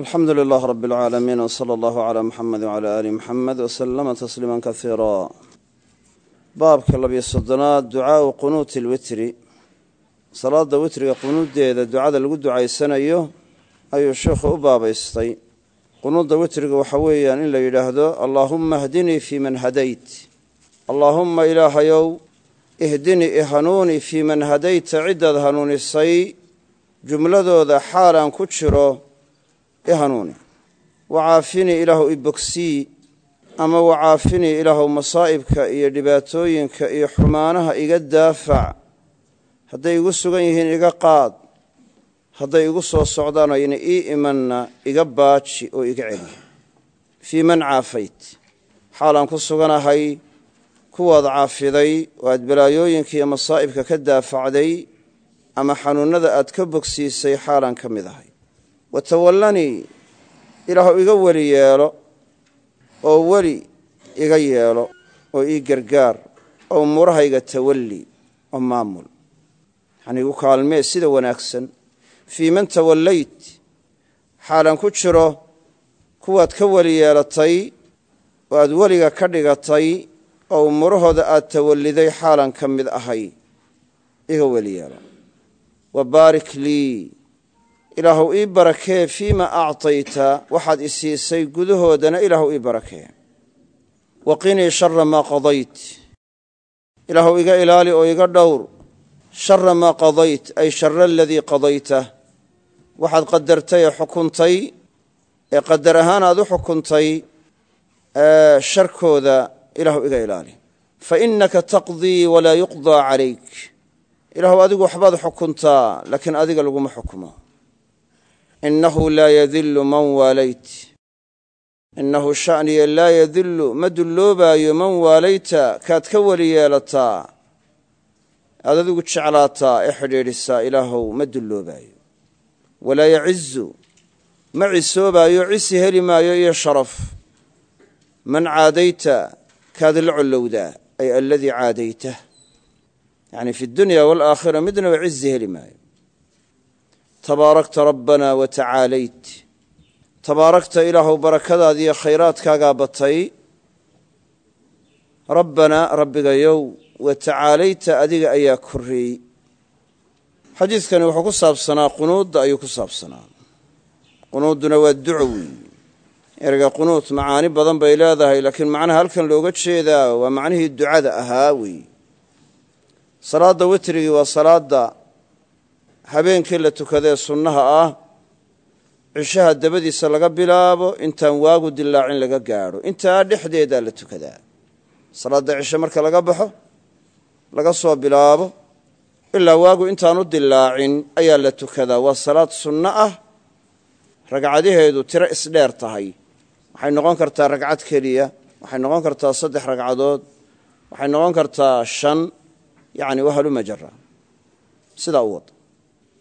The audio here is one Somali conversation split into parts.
alxamdu lilah rab اlcaalamiin wsala allahu cla muxamed wcala ali muxamed wslama tasliima kasiira baabka labiyo soddonaad ducaau qunuuti lwitri. Salaada witriga qunuuddeeda ducada lagu ducaysanayo ayuu sheikhu u baabaystay. Qunuudda witriga waxa weeyaan in la yidhaahdo allaahumma hdinii fii man hadayt. Allaahumma ilaahayow ihdinii ihanuuni fii man hadayta ciddaad hanuunisay jumladooda xaalaan ku jiro ihanuuni wacaafinii ilaahu i bogsii ama wacaafinii ilaahu masaa'ibka iyo dhibaatooyinka iyo xumaanaha iga daafac. Hadday igu sugan yihiin iga qaad. Hadday igu soo socdaanayna ii imanna iga baaji oo iga celi. Fii man caafayt. Xaalaan ku suganahay kuwaad caafiday oo aad balaayooyinka iyo masaa'ibka ka daafacday ama xanuunnada aad ka bogsiisay xaalaan ka mid ahay watawallanii ilaahu iga weli yeelo oo weli iga yeelo oo ii gargaar oo umuurahayga tawalli oo maamul. Yacanii igu kaalmee sida wanaagsan. Fii man tawallayt xaalan ku jiro kuwaad ka weli yeelatay oo aad weliga ka dhigatay oo umuurahooda aad tawalliday xaalan ka mid ahay iga weli yeelo. Wa baarik lii ilaahu ii barakee fiima actayta waxaad i siisay gudahoodana ilaahu ii barakee wa qinii shara maa qadayt. Ilaahu iga ilaali oo iga dhowr. Shara maa qadayt ay shara aladii qadayta. Waxaad qadartay ee xukuntay ee qadar ahaan aad u xukuntay sharkooda ilaahu iga ilaali. Fa innaka taqdii walaa yuqdaa calayk. Ilaahu adigu waxbaad xukuntaa laakiin adiga laguma xukumo innahu laa yadillu man waalayt innahu sha'niya laa yadillu ma dulloobaayo man waalayta kaad ka weli yeelataa aad adigu jeclaataa ee xidhiidhisaa ilaahow ma dulloobaayo walaa yacizu ma cisoobaayo cisi heli maayo iyo sharaf man caadayta kaad la collowdaa ay aladii caadaytah yacni fi dunya waalaakhira midnaba cizi heli maayo tabaarakta rabbana wa tacaalayt. Tabaarakta ilaahu barakadaadiiyo khayraadkaagaa batay. Rabbanaa rabbigayow wa tacaalayta adiga ayaa korreeyey xadiidkani wuxuu ku saabsanaa qunuudda ayuu ku saabsanaa. Qunuudduna waa duco weey ereyga qunuud macaani badan bay leedahay laakiin macnaha halkan looga jeedaa waa macnihii ducada ahaa weey salaadda witrigii waa salaadda habeenkii la tukadee sunnaha ah cishaha dabadiisa laga bilaabo intaan waagu dilaacin laga gaadho. Intaa dhexdeedaa la tukadaa. Salaadda cishe marka laga baxo laga soo bilaabo ilaa waagu intaanu dilaacin ayaa la tukadaa. Waa salaad sunno ah. Ragcadaheedu tiro isdheer tahay. Waxay noqon kartaa ragcad keliya waxay noqon kartaa saddex ragcadood waxay noqon kartaa shan yacni wahaluma jara sidaa u wada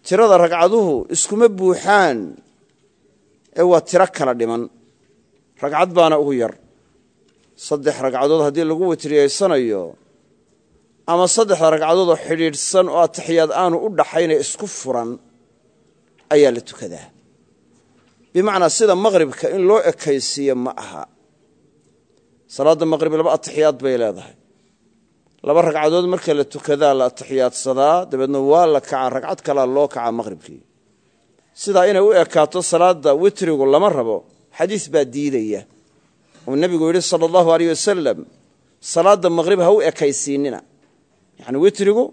tirada ragcaduhu iskuma buuxaan ee waa tiro kala dhiman. Ragcad baana ugu yar. Saddex ragcadood haddii lagu witriyeysanayo ama saddexda ragcadoodoo xidhiidhsan oo ataxiyaad aanu u dhaxayne isku furan ayaa la tukadaa. Bimacnaa sida maqhribka in loo ekaysiiyo ma aha. Salaadda maqhrib laba ataxiyaad bay leedahay laba ragcadood marka la tukadaa la ataxiyaadsadaa dabeedna waa la kacaa ragcad kalaa loo kacaa maqhribkii. Sidaa inay u ekaato salaadda witrigu lama rabo xadiis baa diidaya. Uu nebigu yidhi sala allahu aleyh wasalam salaadda maqhrib ha u ekaysiinina. Yacni witrigu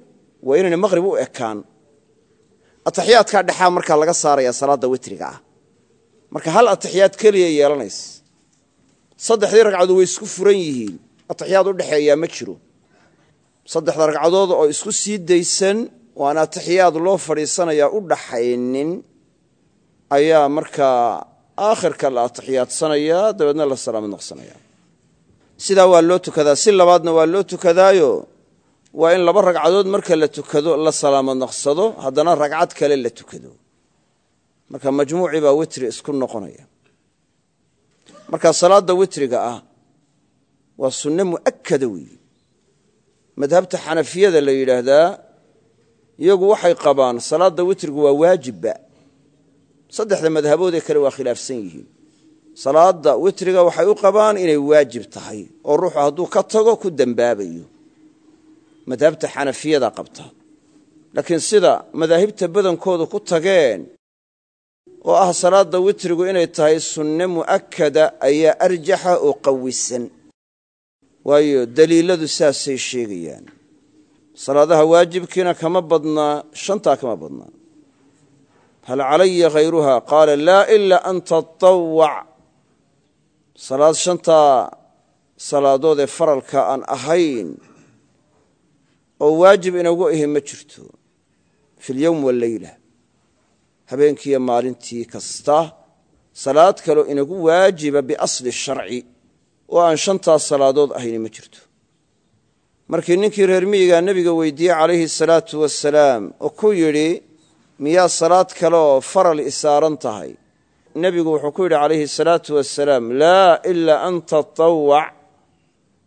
waa inayna maqhrib u ekaan. Ataxiyaadkaa dhexaa markaa laga saaraya salaadda witriga ah. Marka hal ataxiyaad keliya yeelanaysa saddexdii ragcadood way isku furan yihiin. Ataxiyaad u dhexeeyaa ma jiro saddexda ragcadood oo isku sii daysan oo aan ataxiyaad loo fadhiisanayaa u dhaxaynin ayaa markaa aakhirka la atixiyaadsanayaa dabeedna la salaamad naqsanaya sidaa waa loo tukadaa. Si labaadna waa loo tukadaayo waa in laba ragcadood marka la tukado la salaamad naqsado haddana ragcad kale la tukado. Marka majmuucii baa witri isku noqonaya. Marka salaadda witriga ah waa sunne mu'akada weeye madhabta xanafiyada la yidhaahdaa iyagu waxay qabaan salaadda witrigu waa waajibba. Saddexda madhabood ee kale waa khilaafsan yihiin. Salaada witriga waxay u qabaan inay waajib tahay oo ruuxu hadduu ka tago ku dembaabayo madhabta xanafiyada qabta. Laakiin sida madaahibta badankoodu ku tageen oo ah salaada witrigu inay tahay sunne mu'akada ayaa arjaxa oo qawisan waayo daliiladu saasay sheegayaan. Salaadaha waajibkiina kama badnaa shantaa kama badnaa hal calaya khayruha? Qaala laa ilaa an tatawac salaad shantaa salaadood ee faralka aan ahayn oo waajib inagu ahi ma jirto. Fi lyowm walleyla habeenkiiyo maalintii kasta salaad kaloo inagu waajiba biasli sharci oo aan shantaas salaadood ahayni ma jirto. Markii ninkii reer miyigaa nebiga weydiiyey calayhi salaatu wasalaam oo ku yidhi miyaa salaad kale oo faral isaaran tahay? Nebigu wuxuu ku yidhi calayhi salaatu wasalaam laa ilaa an tatawac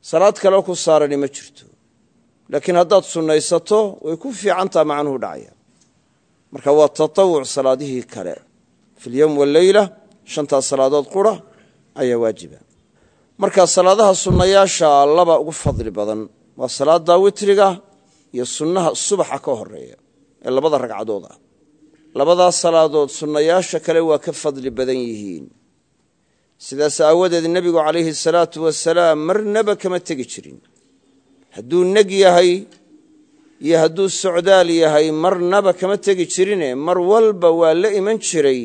salaad kaleo ku saarani ma jirto. Laakiin haddaad sunnaysato way ku fiicantaha macnuhu dhacaya. Marka waa tatawuc salaadihii kale. Fi lyowm walleyla shantaas salaadood qura ayaa waajiba marka salaadaha sunnayaasha laba ugu fadli badan waa salaada witriga iyo sunnaha subaxa ka horreeya ee labada ragcadood ah. Labadaas salaadood sunnayaasha kale waa ka fadli badan yihiin. Sidaas aawadeed nebigu calayhi salaatu wasalaam marnaba kama tegi jirin. Hadduu neg yahay iyo hadduu socdaal yahay marnaba kama tegi jirine mar walba waa la iman jiray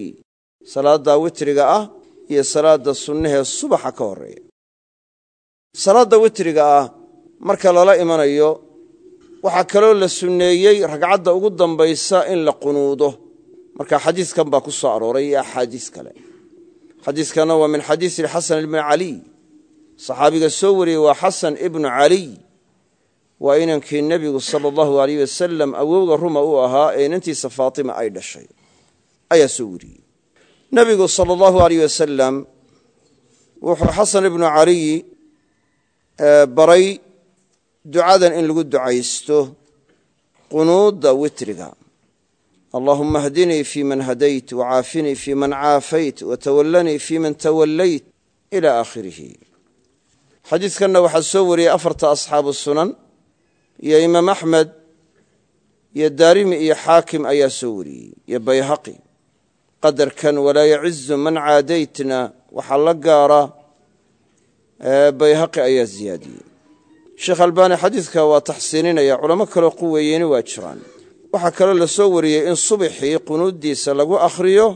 salaadda witriga ah iyo salaadda sunnahee subaxa ka horreeya salaadda witriga ah marka lala imanayo waxaa kaloo la sunneeyey ragcadda ugu dambaysa in la qunuudo. Marka xadiiskan baa ku soo arooray iyo kale. Xadiiskanna waa min xadiisi xasan ibni caliy saxaabiga soo wariyey waa xasan ibnu caliy waa inankii nebigu sala allahu aleyh wasalam awowga ruma u ahaa ee inantiisa faatima ay dhashay. Ayaa soo wariyey. Nebigu sala allahu wasalam wuxuu xasan ibnu caliy baray ducadan in lagu ducaysto qunuudda witriga. Allahuma hdinii fi man hadayt wacaafinii fi man caafayt watawallanii fi man tawallayt ila aakhirihi. Xadiidkanna waxaa soo wariyey afarta asxaabu sunan iyo imaam axmed iyo daarimi iyo xaakim ayaa soo wariyey iyo bayhaqi. Qadarkan walaa yacizu man caadaytna waxaa la gaara bayhaqi ayaa ziyaadiyey. Sheekh albaani xadiidka waa taxsiininaya culamo kaloo quweeyeyni waa jiraan. Waxaa kaloo la soo wariyey in subixii qunuuddiisa lagu akhriyo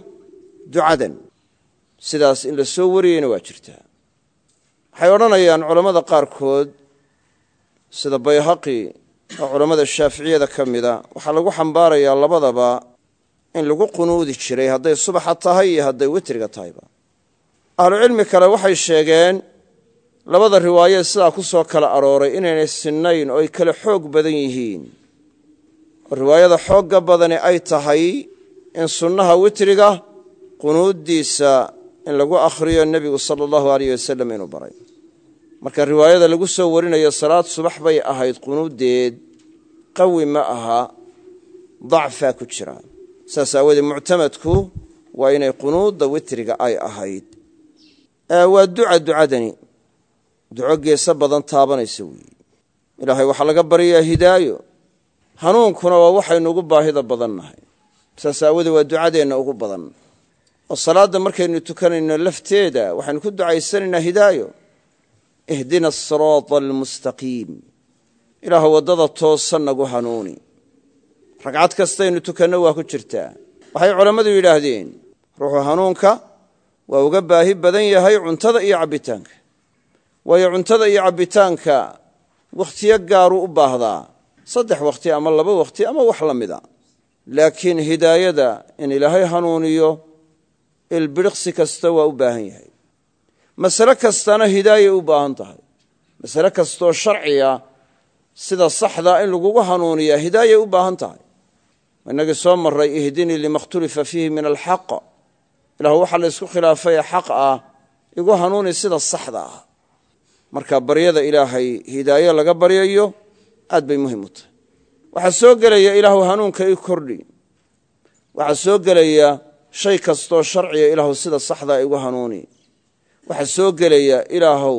ducadan. Sidaas in la soo wariyeyna waa jirtaa waxay odhanayaan culammada qaarkood sida bayhaqi oo culammada shaaficiyada ka mida waxaa lagu xambaarayaa labadaba in lagu qunuudi jiray hadday subaxa tahay iyo hadday witriga tahayba. Ahlucilmi kale waxay sheegeen labada riwaayee sidaa ku soo kala arooray inaynay sinnayn oo ay kala xoog badan yihiin. Oo riwaayada xoogga badani ay tahay in sunnaha witriga qunuuddiisa in lagu akhriyo nebigu sala allahu aleyh wasalam inuu baray. Marka riwaayada lagu soo warinayo salaad subax bay ahayd qunuuddeed qawi ma aha dacfaa ku jira. Saas aawoodee muctamadku waa inay qunuudda witriga ay ahayd. Waa duca ducadani duco geeso badan taabanaysa weeye ilaahay waxaa laga baryayaa hidaayo. Hanuunkuna waa waxaynu ugu baahida badannahay. Saas aawoodee waa ducadeenna ugu badan. Oo salaadda markaynu tukanayno lafteeda waxaynu ku ducaysanaynaa hidaayo. Ihdina asiraata almustaqiim ilaah waddada toosan nagu hanuuni. Ragcad kastaynu tukanno waa ku jirtaa. Waxay culammadu yidhaahdeen ruuxu hanuunka waa uga baahi badan yahay cuntada iyo cabbitaanka waayo cuntada iyo cabbitaanka wakhtiyo gaaruu u baahdaa saddex wakhti ama laba wakhti ama wax la mida. Laakiin hidaayada in ilaahay hanuuniyo ilbidhiqsi kasta waa u baahan yahay. Masale kastana hidaayay u baahan tahay. Masale kastooo sharciga sida saxdaa in lagugu hanuuniyaa hidaayay u baahan tahay. Inagii soo maray ihdinii lima khtulifa fiihi min alxaq. Ilah waxaa la ysku khilaafay xaq ah igu hanuuni sida saxda ah marka baryada ilaahay hidaaye laga baryayo aad bay muhiim u tahay. Waxaa soo gelaya ilaahu hanuunka i kordhi. Waxaa soo gelaya shay kastoo sharciga ilaahu sida saxdaa igu hanuuni. Waxaa soo gelaya ilaahow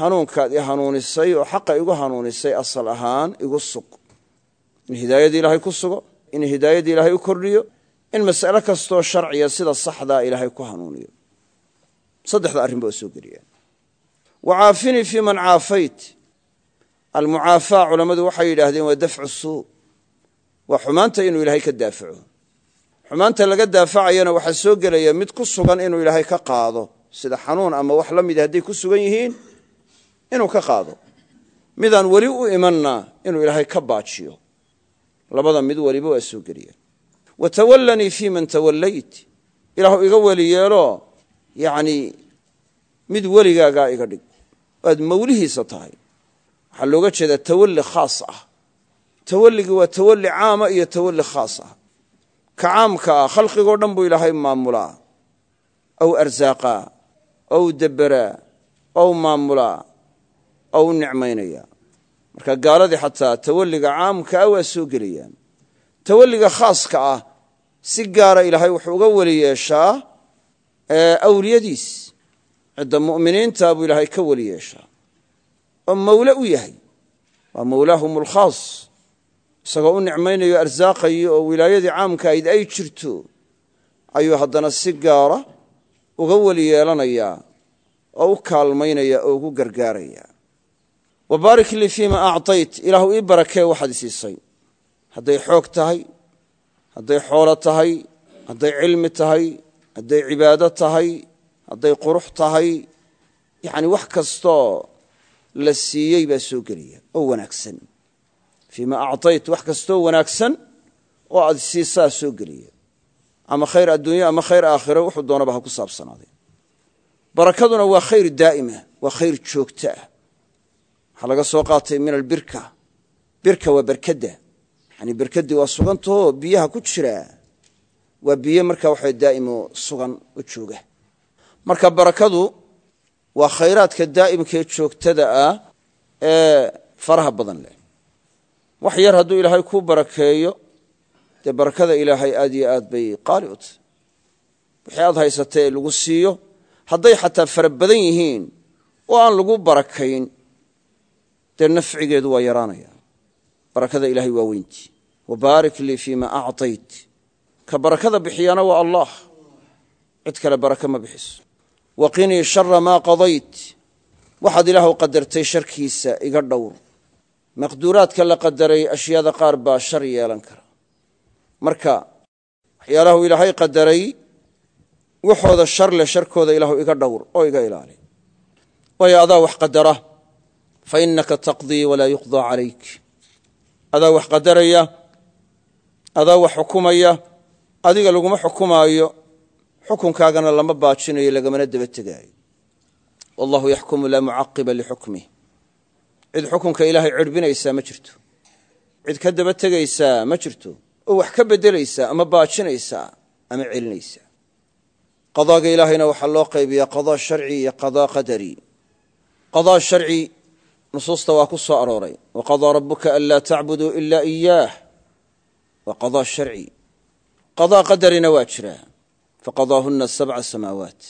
hanuunkaad i hanuunisay oo xaqa igu hanuunisay asal ahaan igu sug. In hidaayadii ilaahay ku sugo in hidaayadii ilaahay u kordhiyo in mas'ale kastoo sharciya sida saxdaa ilaahay ku hanuuniyo. Saddexda arrin ba oo soo geliyaan wa caafinii fii man caafayt. Almucaafaa culammadu waxay yidhaahdeen waa dafcu suu. Waa xumaanta inuu ilaahay ka daafaco. Xumaanta laga daafacayana waxaa soo gelaya mid ku sugan inuu ilaahay ka qaado sida xanuun ama wax la mida hadday ku sugan yihiin inuu ka qaado. Midaan weli u imanna inuu ilaahay ka baajiyo. Labada mid weliba waa soo geliyaan wa tawallanii fii man tawallayt. Ilaahu iga weli yeelo yacnii mid weligaagaa iga dhig aad mawlihiisa tahay. Waxaa looga jeedaa tawalli khaas ah. Tawalligii waa tawalli caama iyo tawalli khaas ah. Ka caamka ah khalqigoo dhan buu ilaahay maamulaa. Aw arsaaqaa ow debberaa ow maamulaa ow nicmaynaya. Marka gaaladii xataa tawalliga caamka ah waa soo gelayaan. Tawalliga khaaska ah si gaara ilaahay wuxuu uga weli yeeshaa awliyadiis cidda mu'miniinta buu ilaahay ka weli yeeshaa. Oo mawle u yahay. Waa mawlaahum alkhaas isagoo u nicmaynayo arsaaqayo oo wilaayadii caamka ayd ay jirto ayuu haddana si gaara uga weli yeelanayaa oo u kaalmaynaya oo ugu gargaaraya. Wa baarik lii fiima acطayt ilaahu ii barakee waxaad isiisay hadday xoog tahay hadday xoolo tahay hadday cilmi tahay hadday cibaado tahay hadday qurux tahay yacni wax kastoo la siiyey baa soo gelaya oo wanaagsan. Fiima acطayt wax kastoo wanaagsan oo aad siisaa soo gelaya. Ama khayr adduunye ama khayr aakhiro wuxuu doonaba ha ku saabsanaaday. Barakaduna waa khayr daa'ima waa khayr joogto ah waxaa laga soo qaatay min albirka birka waa berkadda yani berkaddii waa sugantahoo biyaha ku jira. Waa biyo marka waxa daa'imo sugan oo jooga marka barakadu waa khayraadka daa'imkaee joogtada ah ee faraha badan leh. Wax yar hadduu ilaahay kuu barakeeyo dee barakada ilaahay aad iyo aad bay qaali u tahy wixii aad haysatay ee lagu siiyo hadday xataa fara badan yihiin oo aan lagu barakayn dee nafcigeedu waa yaraanaya barakada ilaahay waa weyntii wabaarik lii fiima acطayt ka barakada bixiyaana waa allah. Cid kale baraka ma bixiso waqinii shara maa qadayt. Waxaad ilaahu qadartay sharkiisa iga dhowr. Maqduuraadka la qadaray ashyaada qaar baa shar yeelan kara. Marka waxyaalahu ilaahay qadaray waxooda shar leh sharkooda ilaahu iga dhowr oo iga ilaali. Waayo adaa wax qadara fa inaka taqdii walaa yuqdaa calayk. Adaa wax qadaraya adaa wax xukumaya adiga laguma xukumaayo xukunkaagana lama baajinayo lagamana daba tegaayo. Wallahu yaxkumu laa mucaqiba lixukmih cid xukunka ilaahay cirbinaysaa ma jirto. Cid ka daba tegaysaa ma jirto. Oo wax ka bedelaysaa ama baajinaysaa ama celinaysaa. Qadaaga ilaahayna waxaa loo qaybiyaa qadaa sharci iyo qadaa qadari. Qadaa sharci nusuusta waa ku soo arooray. Waqadaa rabuka an laa tacbuduu ila iyaah waa qadaa sharci. Qadaa qadarina waa jiraa faqadaahuna sabca samaawaat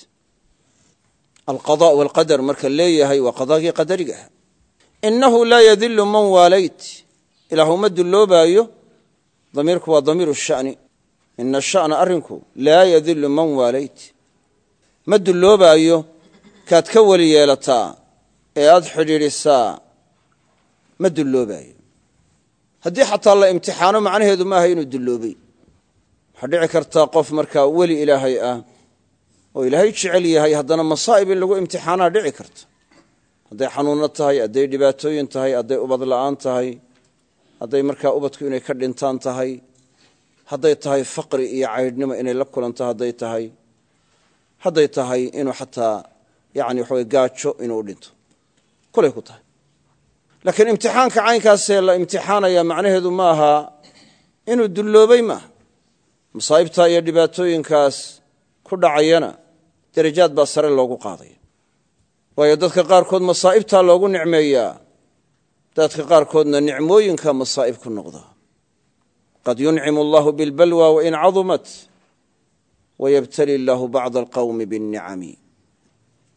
alqada walqadar marka leeyahay waa qadaagii qadariga ah inahu laa yadilu man waalayt ilaahu ma dulloobaayo damiirku waa damiiru shani ina shana arrinku laa yadilu man waalayt ma dulloobaayo kaad ka weli yeelataa ee aad xidhiidhisaa ma dulloobaayo haddii xataa la imtixaano macnaheedu maaha inuu dulloobay waxaa dhici kartaa qof markaa weli ilaahay ah oo ilaahay jecel yahay haddana masaa'ib in lagu imtixaanaa dhici karta. Hadday xanuunno tahay hadday dhibaatooyin tahay hadday ubad la'aan tahay hadday markaa ubadku inay ka dhintaan tahay hadday tahay faqri iyo caydhnimo inay la kulanto hadday tahay hadday tahay inuu xataa yani waxawe gaajo inuu dhinto. Kulay ku tahay. Laakiin imtixaanka caynkaasee la imtixaanaya macnaheedu ma aha inuu dulloobay maaha masaa'ibtaa iyo dhibaatooyinkaas ku dhacayana darajaad baa sare loogu qaadaya waayo dadka qaarkood masaa'ibtaa loogu nicmeeyaa dadka qaarkoodna nicmooyinka masaa'ib ku noqda. Qad yuncimu allahu bilbalwa wain cadumat wayabtali illaahu bacda alqawmi binnicami.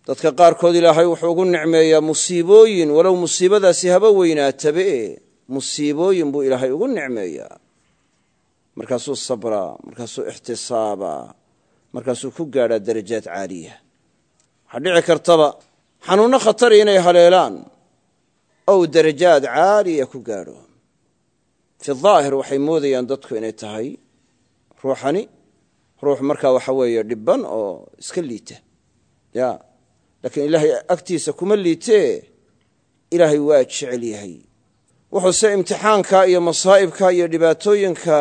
Dadka qaarkood ilaahay wuxuu ugu nicmeeyaa musiibooyin walow musiibadaasi haba weynaatabe musiibooyin buu ilaahay ugu nicmeeyaa markaasuu sabraa markaasuu ixtisaabaa markaasuu ku gaadhaa darajaad caaliya waxaa dhici kartaba xanuunno khatari inay haleelaan ou darajaad caaliya ku gaadho. Fi daahir waxay moodayaan dadku inay tahay ruuxani ruux markaa waxa weeye dhibban oo iska liita. Ya laakiin ilaahay agtiisa kuma liitee ilaahay waa jecel yahay. Wuxuuse imtixaanka iyo masaa'ibka iyo dhibaatooyinka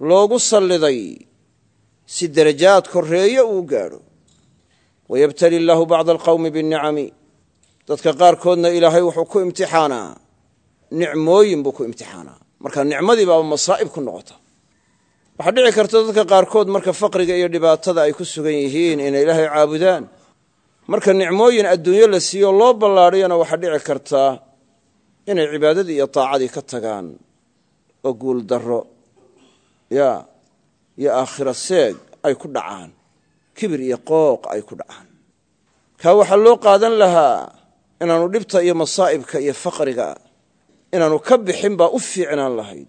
loogu salliday si darajaad korreeye uu gaadho. Wayabtali illaahu bacda alqawmi binnicami. Dadka qaarkoodna ilaahay wuxuu ku imtixaanaa. Nicmooyin buu ku imtixaanaa. Marka nicmadii baaba masaa'ib ku noqota. Waxaa dhici karta dadka qaarkood marka faqriga iyo dhibaatada ay ku sugan yihiin inay ilaahay caabudaan. Marka nicmooyin adduunyo la siiyo loo ballaadhiyana waxaa dhici kartaa inay cibaadadii iyo taacadii ka tagaan. Oo guul darro ya iyo aakhira seeg ay ku dhacaan. Kibir iyo qooq ay ku dhacaan. Kaa waxaa loo qaadan lahaa inaanu dhibta iyo masaa'ibka iyo faqriga inaanu ka bixin baa u fiicnaan lahayd.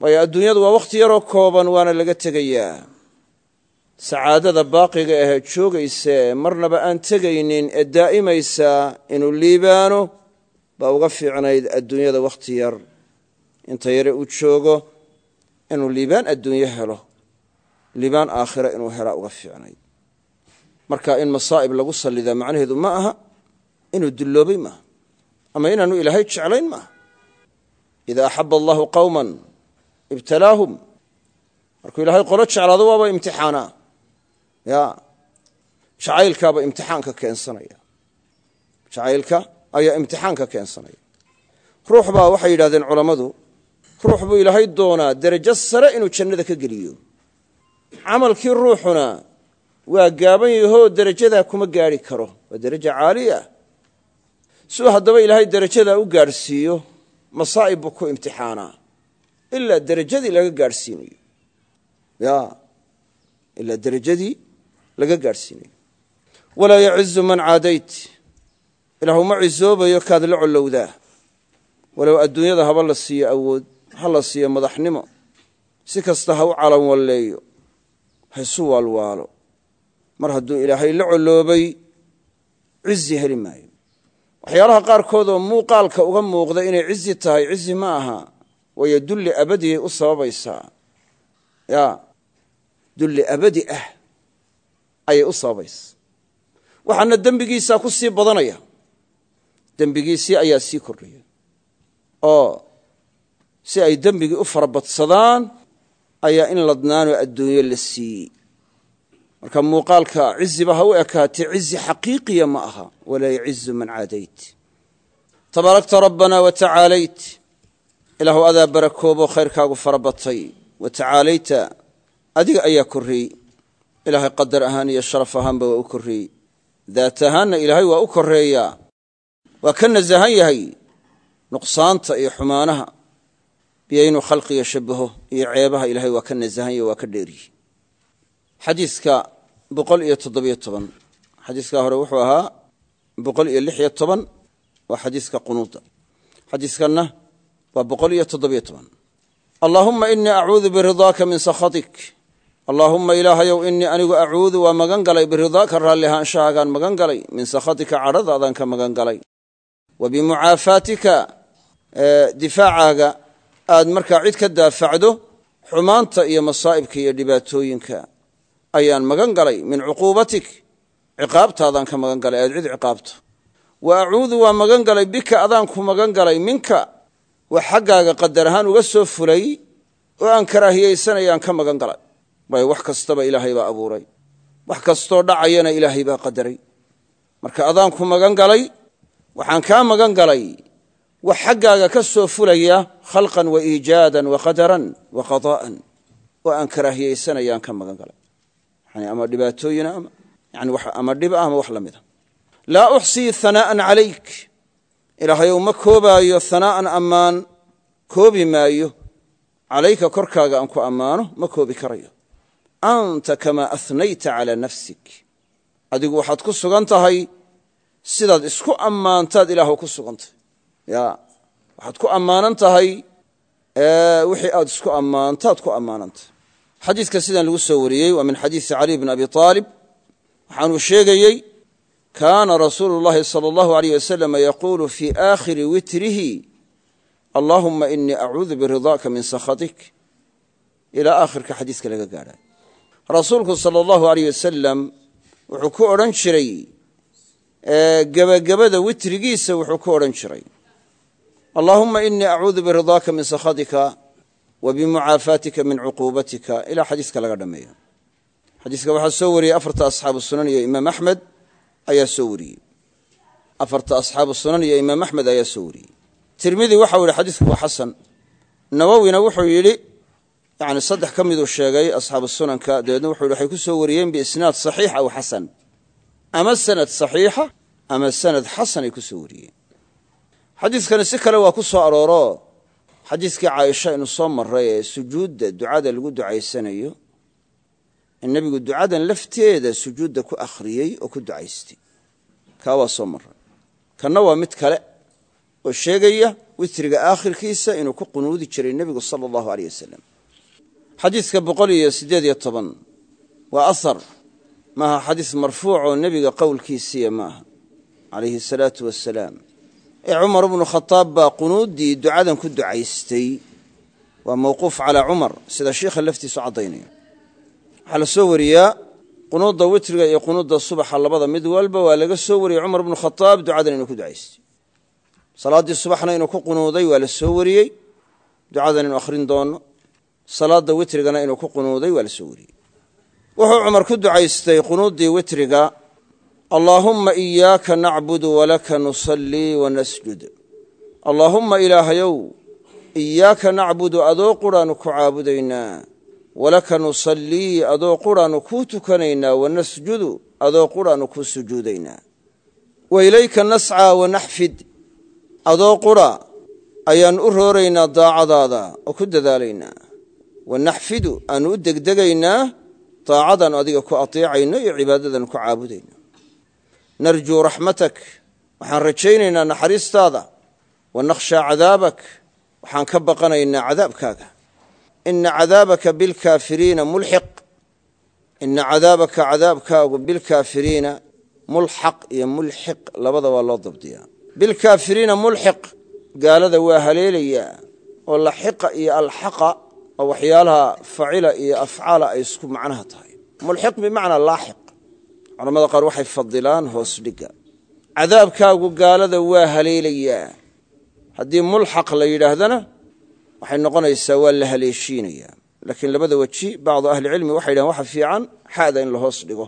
Waayo adduunyadu waa wakhti yaroo kooban waana laga tegayaa. Sacaadada baaqiga ahee joogaysa marnaba aan tegaynin ee daa'imaysaa inuu liibaano baa uga fiicnayd adduunyada wakhti yar. Inta yare uu joogo inuu liibaan adduunyo helo liibaan aakhira inuu helaa uga fiicnayd marka in masaa'ib lagu sallidaa macnaheedu ma aha inuu dulloobay maaha ama inaanu ilaahay jeclayn maaha idaa axaba allahu qawman ibtalaahum markuu ilaahay qolo jeclaado waaba imtixaanaa ya jacaylkaaba imtixaanka keensanaya. Jacaylka ayaa imtixaanka keensanaya. Ruux baa waxay yidhahdeen culammadu ruux buu ilaahay doonaa derajo sare inuu jannada ka geliyo. Camalkii ruuxuna waa gaaban yahoo derajadaa kuma gaadhi karo. Waa derajo caaliya siuu haddaba ilaahay derajadaa u gaadhsiiyo masaa'ib buu ku imtixaanaa. Ilaa derajadii laga gaadhsiinayo ya ilaa derajadii laga gaadhsiinayo walaa yacizu man caadayt. Ilaahu ma cisoobayo kaad la collowdaa. Walow adduunyada haba la siiyo awood ha la siiyo madaxnimo. Si kasta ha u calan walleeyo. Ha isu waalwaalo mar hadduu ilaahay la colloobay cizi heli maayo. Waxyaalaha qaarkood oo muuqaalka uga muuqda inay cizi tahay cizi ma aha. Waayo dulli abadiyay u sababaysaa. Ya dulli abadi ah ayay u sababaysaa. Waxaana dembigiisaa ku sii badanaya. Dembigiisii ayaa sii kordhaya. Oo si ay dembigii u farabadsadaan ayaa in ladnaanoo adduunyo la siiyey. Marka muuqaalka ciziba ha u ekaatee cizi xaqiiqiya ma aha walaa yacizu man caadayt. Tabaarakta rabbana wa tacaalayt. Ilaahu adaa barakoobo khayrkaagu farabatay. Wa tacaalayta adiga ayaa korreeyey ilaahay qadar ahaan iyo sharaf ahaanba waa u korreeyey daat ahaanna ilaahay waa u korreeyaa. Waa ka nasahan yahay nuqsaanta iyo xumaanaha inuu khalqiga shabaho iyo ceebaha ilaahay waa ka nasahan yahy waa ka dheeriye xadiiska boqol iyo toddobiyo toban. Xadiiskaa hore wuxuu ahaa boqol iyo lix iyo toban waa xadiiska qunuuda xadiiskanna waa boqol iyo toddobiyo toban. Allaahumma inii acuudu biridaaka min sakhatik. Allaahumma ilaahayow inii anigu acuudu waa magan galay biridaaka raalli magan galay. Min sakhatika cadhadaadaan ka magan galay. Wa bimucaafaatika difaacaaga aad markaa cid ka daafacdo xumaanta iyo masaa'ibka iyo dhibaatooyinka ayaan magan galay. Min cuquubatik ciqaabtaadaan ka magan galay. Aad cid ciqaabto. Wa acuudu waa magan galay. Bika adaan ku magan galay. Minka wax xaggaaga qadar ahaan uga soo fulay oo aan karaahiyaysanayaan ka magan galay. Waayo wax kastaba ilaahay baa abuuray. Wax kastoo dhacayana ilaahay baa qadaray. Marka adaan ku magan galay waxaan kaa magan galay wax xaggaaga ka soo fulaya khalqan wa iijaadan wa qadaran wa qadaa'an oo aan karaahiyaysanayaan ka magan galay yani ama dhibaatooyina ama dhib ah ama wax la mida laa uxsii hanaa'an calayk. Ilaahayow ma koobaayo hanaa'an ammaan koobi maayo. Calayka korkaaga aan ku ammaano ma koobi karayo. Anta kamaa ahnayta calaa nafsik. Adigu waxaad ku sugan tahay sidaad isku ammaantaad ilaahu ku sugan tahay ya waxaad ku ammaanan tahay wixii aad isku ammaantaad ku ammaanantahay xadiidka sidan lagu soo wariyey waa min xadiisi caliy bn abi aalib waxaanuu sheegayey kaana rasuulu llahi sala allahu aleyh wasalam yaquulu fii aakhiri witrihi allaahuma inii acuudu biridaaka min sakhatik ilaa aakhirka xadiiska laga gaadha rasuulku sala allahu aleyh wasalam wuxuu ku odhan jiray gebagabada witrigiisa wuxuu ku odhan jiray allaahuma inii acuudu biridaaka min sakhatika wa bimucaafaatika min cuquubatika ilaa xadiiska laga dhammeeyo xadiiska waxaa soo wariyey afarta asxaabu sunan iyo imaam axmed ayaa soo wariyey. Afarta asxaabu sunan iyo imaam axmed ayaa soo wariyey. Tirmidi waxau yihi xadiisku waa xasan. Nawowina wuxuu yidhi yani saddex ka miduu sheegay asxaabu sunanka dabeedna wuxu yhi waxay ku soo wariyeen biisnaad saxiix aw xadiiskani si kale waa ku soo arooro. Xadiiskii caaisha inu soo maray ee sujuudda ducada lagu ducaysanayo in nebigu ducadan lafteeda sujuudda ku akhriyey oo ku ducaystay. Kaa waa soo maray kanna waa mid kale oo sheegaya witriga aakhirkiisa inuu ku qunuudi jiray nebigu sala allahu aleyh wasalam xadiidka boqol iyo siddeed iyo toban waa ahar maaha xadiis marfuucoo nebiga qowlkiisiiya maaha calayhi asalaatu wassalaam ee cumar bnu khadaab baa qunuuddii ducadan ku ducaystay. Waa mawquuf calaa cumar sida shiikha laftiisu caddaynaya waxaa la soo wariyaa qunuudda witriga iyo qunuudda subaxa labada mid walba waa laga soo wariyey cumar bnu khadaab ducadan inuu ku ducaystay. Salaaddii subaxna inuu ku qunuuday waa la soo ducadan inu akhrin doono. Salaadda witrigana inuu ku qunuuday waa la soo wuxuu cumar ku ducaystay qunuuddii witriga allaahumma iyaaka nacbudu walaka nusallii wanasjud allaahumma ilaahayow iyaaka nacbudu adoo quraannu ku caabudaynaa. Walaka nusallii adoo quraannu kuu tukanaynaa. Wanasjudu adoo quraannu kuu sujuudaynaa. Wa ilayka nascaa wanaxfid adoo qura ayaan u rooraynaa daacadaada oo ku dadaalaynaa. Wanaxfidu aanu u degdegaynaa daacadaannu adiga ku ateecayno iyo cibaadadaannu ku caabudayno narjuu raxmatak waxaan rajaynaynaa naxariistaada wa nakhshaa cadaabak waxaan ka baqanaynaa cadaabkaaga. Ina cadaabaka bilkaafiriina mulxiq ina cadaabaka cadaabkaagu bilkaafiriina mulxaq iyo mulxiq labada waa loo dabdiyaa. Bilkaafiriina mulxiq gaalada waa haleelayaa oo laxiqa iyo alxaqa oo waxyaalaha facila iyo afcaala ay isku macnaha tahay. Mulxiq bimacnaa laaxiq culamada qaar waxay fadilaan hoos dhigga cadaabkaagu gaalada waa haleelayaa. Haddii mulxaq la yidhaahdana waxay noqonaysaa waa la haleeshiinayaa. Laakiin labada weji bacdu ahlicilmi waxay yidhahen waxa fiican xa'da in la hoos dhigo.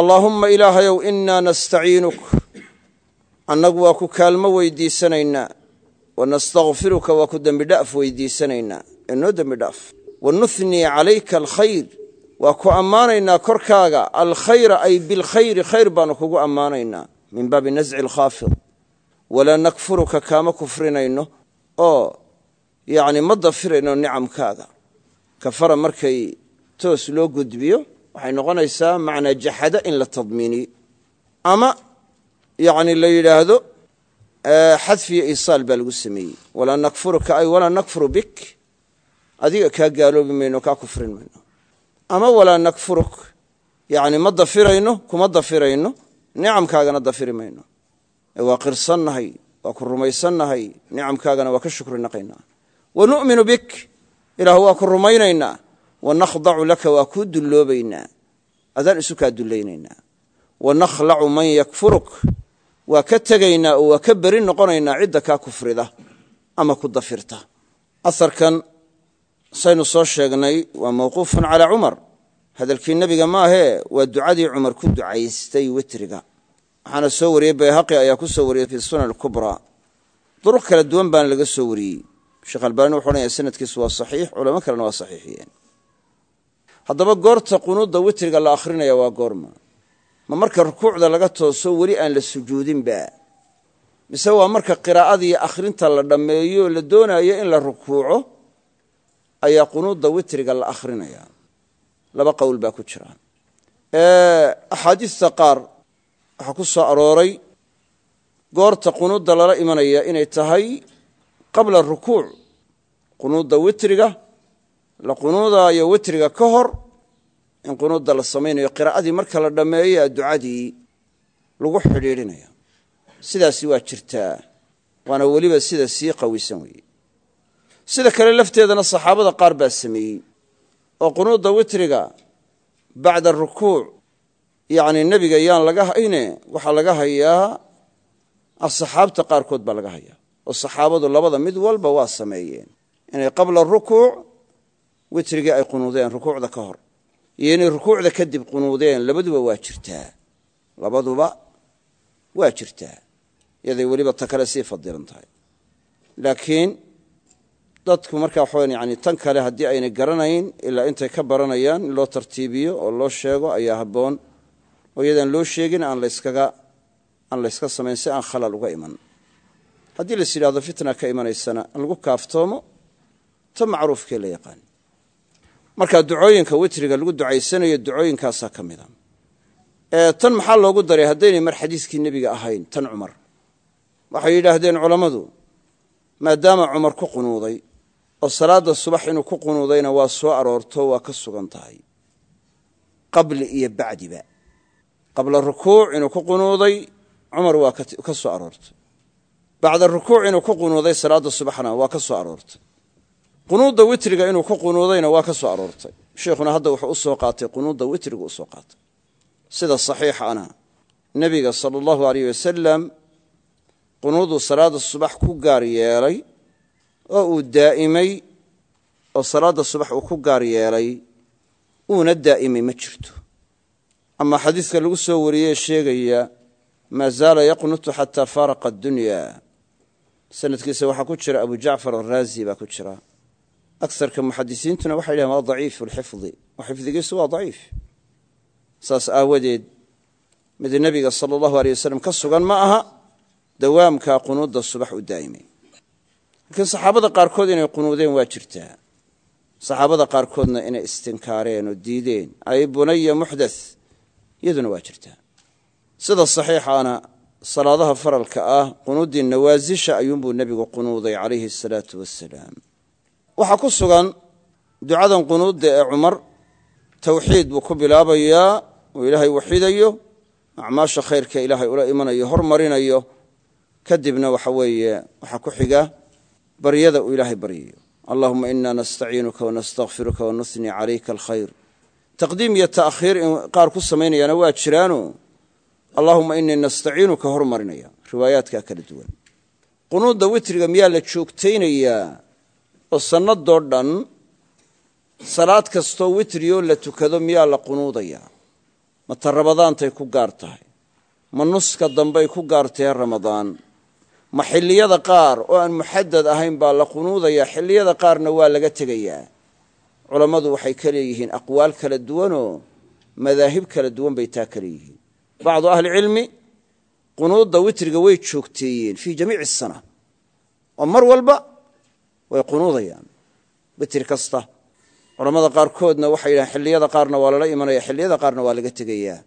Allaahumma ilaahayow innaa nastaciinuk annagu waa ku kaalmo weydiisanaynaa wa nastakfiruka waa ku dembidhaaf weydiisanaynaa ee noo dembidhaaf. Wa nuhnii calayka alkhayr waa ku ammaanaynaa korkaaga alkhayra ay bilkhayri khayr baanu kugu ammaanaynaa min baabi nasci alkhaafid. Walaa nakfuruka kaama kufrinayno oo yacni ma dafirayno nicamkaaga. Kafara markay toos loo gudbiyo waxay noqonaysaa macnaa jaxada in la tadmiiniyo ama yacni la yidhaahdo xadfiyo isaal baa lagu sameeyey. Walaa nakfuruka ay walaa nakfuru bik. Adiga kaa gaaloobi mayno kaa kufrin mayno ama walaa nakfuruk. Yani ma dafirayno kuma dafirayno. Nicamkaagana dafiri mayno. Ee waa qirsannahay waa ku rumaysannahay. Nicamkaagana waa ka shukri naqaynaa wa nu'minu bik ilaah waa ku rumaynaynaa. Wa nakhdacu laka waa kuu dulloobaynaa. Adaan isu kaa dullaynaynaa wa nakhlacu man yakfuruk waa ka tegaynaa oo waa ka beri noqonaynaa cidda kaa kufrida ama ku dafirta. Aarkan saynu soo sheegnay waa mawquufun calaa cumar. Hadalkii nebiga maahee waa ducadii cumar ku ducaystay witriga. Waxaana soo wariyey bayhaqi ayaa ku soo wariyey fi sunan kubraa duruq kala duwan baana laga soo wariyey. Sheekh albaani wuxu odhanaya sanadkiisu waa saxiix culamo kalena waa saxiixiyeen. Haddaba goorta qunuudda witriga la akhrinaya waa goorma ma. Marka rukuucda laga tooso weli aan la sujuudinba mise waa marka qiraa'adii akhrinta la dhammeeyo la doonayo in la rukuuco ayaa qunuudda witriga la akhrinaya. Laba qowl baa ku jira axaadiista qaar waxaa ku soo arooray goorta qunuudda lala imanaya inay tahay qabla rukuuc qunuudda witriga la qunuudaayo witriga ka hor in qunuudda la samaynayo qiraa'adii marka la dhammeeya ducadii lagu xidhiidhinaya. Sidaasi waa jirtaa waana weliba sida sii qawisan weeye sida kale lafteedana saxaabada qaar baa sameeyey oo qunuudda witriga bacda rukuuc yacni nebiga yaan laga hayne waxaa laga hayaa asxaabta qaarkood baa laga hayaa. Oo saxaabadu labada mid walba waa sameeyeen. Inay qabla rukuuc witrigii ay qunuudeen rukuucda ka hor. Iyo inay rukuucda kadib qunuudeen labaduba waa jirtaa. Labaduba waa jirtaa. Iyaday weliba ta kale sii fadilan tahay. Laakiin dadku markaa waxawa yani tan kale haddii aynay garanayn ilaa intay ka baranayaan in loo tartiibiyo oo loo sheego ayaa habboon. Oo iyadaan loo sheegin aan layska samayn si aan khalal uga iman. Haddii lais yidhahdo fitna ka imanaysana aan lagu kaaftoomo ta macruufkee la yaqaan. Marka ducooyinka witriga lagu ducaysanayo ducooyinkaasaa ka mida tan maxaa loogu daray haddaynay mar xadiiskii nebiga ahayn tan cumar? Waxay yidhaahdeen culammadu maadaama cumar ku qunuuday oo salaadda subax inuu ku qunuudayna waa soo aroorto waa ka sugan tahay. Qabli iyo bacdiba. Qabla rukuuc inuu ku qunuuday cumar waa ka soo aroortay bacda rukuuc inuu ku qunuuday salaadda subaxna waa ka soo aroortay qunuudda witriga inuu ku qunuudayna waa ka soo aroortay. Sheikhuna hadda wuxuu u soo qaatay qunuudda witriga u soo qaatay. Sida saxiixana nebiga sala allahu aleyh wasalam qunuuduu salaadda subax ku gaar yeelay oo uu daa'imay oo salaadda subax uu ku gaar yeelay uuna daa'imay ma jirto. Ama xadiiska lagu soo wariyey sheegaya maa zaala yaqnutu xataa faaraqa addunya sanadkiisa waxaa ku jira abu jacfar araazi baa ku jira. Agarka muxadisiintuna waxay dhahen waa daciifu lxifdi oo xifdigiisu waa daciif. Saas aawadeed mid nebiga sala allahu aleyh wasalam ka sugan ma aha dawaamkaa qunuudda subax u daa'imay laakiin saxaabada qaarkood inay qunuudeen waa jirtaa. Saxaabada qaarkoodna inay istinkaareen oo diideen. Ay bunaya muxdath iyaduna waa jirtaa. Sida saxiixaana salaadaha faralka ah qunuuddii nawaasisha ayuunbuu nebigu qunuuday calayhi asalaatu wassalaam. Waxaa ku sugan ducadan qunuudda ee cumar tawxiid buu ku bilaabayaa uu ilaahay waxidayo acmaasha khayrka ilaahay ula imanayo hormarinayo. Kadibna waxa weeye waxaa ku xiga baryada uu ilaahay baryayo allahuma ina nastaciinuka wanastakfiruka wanusni calayka alkhayr. Taqdiim iyo ta'khiir in qaar ku samaynayaana waa jiraano. Allahuma inii nastaciinuka hormarinaya riwaayaadkaa kala duwan. Qunuudda witriga miyaa la joogtaynayaa oo sannadoo dhan salaad kastoo witriyoo la tukado miyaa la qunuudayaa ma ta ramadaantay ku gaar tahay? Ma nuska dambey ku gaartahe ramadaan ma xilliyada qaar oo aan muxadad ahayn baa la qunuudayaa xilliyada qaarna waa laga tegayaa. Culammadu waxay ka leeyihiin aqwaal kala duwanoo madaahib kala duwan bay taa ka bacdu ahlicilmi qunuudda witriga way joogteeyeen fii jamiici sana. Oo mar walba way qunuudayaan. Witri kasta culammada qaarkoodna waxay yidhahaan xilliyada qaarna waa lala imanaya xilliyada qaarna waa laga tegayaa.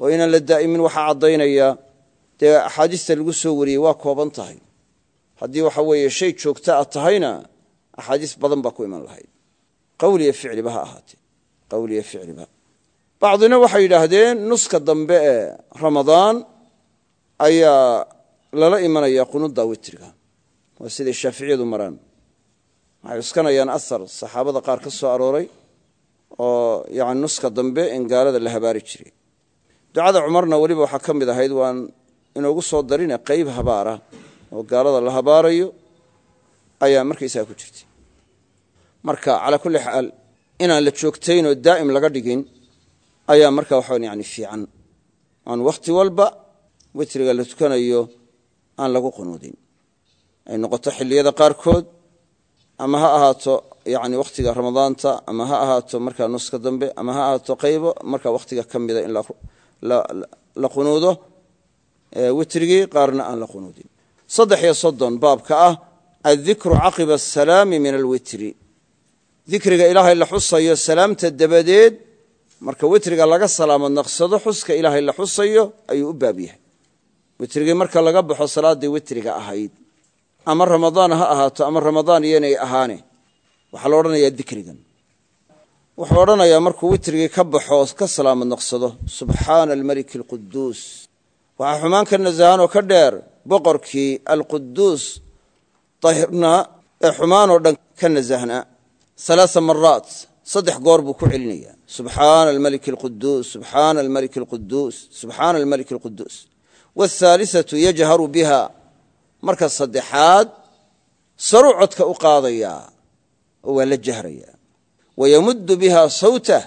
Oo inaan la daa'imin waxaa caddaynaya dee axaadiista lagu soo wariyey waa kooban tahay. Haddii waxa weeye shay joogta a tahayna axaadiis badan baa ku iman lahayd. Qawliyo ficliba ha ahaatee. Qawliyo ficliba bacdina waxay yidhaahdeen nuska dambe ee ramadaan ayaa lala imanaya qunuudda witriga waa siday shaaficiyadu maraan. Waxay cuskanayaan ahar saxaabada qaar ka soo arooray oo yani nuska dambe in gaalada la habaari jiray. Ducada cumarna weliba waxaa ka mid ahayd waan inoogu soo darine qeyb habaara oo gaalada la habaarayo ayaa markaysaga ku jirtay marka calaa kulli xaal inaan la joogtayn oo daa'im laga dhigin ayaa marka waxaa yani fiican. Aan wakhti walba witriga la tukanayo aan lagu qunuudin. Ay noqoto xilliyada qaarkood ama ha ahaato yani wakhtiga ramadaanta ama ha ahaato markaa nuska dambe ama ha ahaato qaybo markaa wakhtiga ka mida in la qunuudo witrigii qaarna aan la qunuudin. Saddex iyo soddon baabka ah addikru caqiba asalaami min alwitri. Dikriga ilaahay la xusayo salaamta dabadeed marka witriga laga salaamo naqsado xuska ilaahay la xusayo ayuu u baab yahay. Witrigii marka laga baxo salaaddii witriga ahayd ama ramadaan ha ahaato ama ramadaan iyanay ahaane waxaa la odhanayaa dikrigan. Wuxuu odhanayaa markuu witrigii ka baxo ka salaamo naqsado subxaana almaliki alquduus waxaa xumaan ka nasahan oo ka dheer boqorkii alquduus dahirnaa ee xumaanoo dhan ka nasahnaa alaaa maraat saddex goor buu ku celinayaa subxaana almaliki alquduus subxaana almaliki alquduus subxaana almaliki alquduus waathaalisatu yajharu biha marka saddexaad saruu codka u qaadayaa oo waa la jahrayaa wayamuddu biha sawtah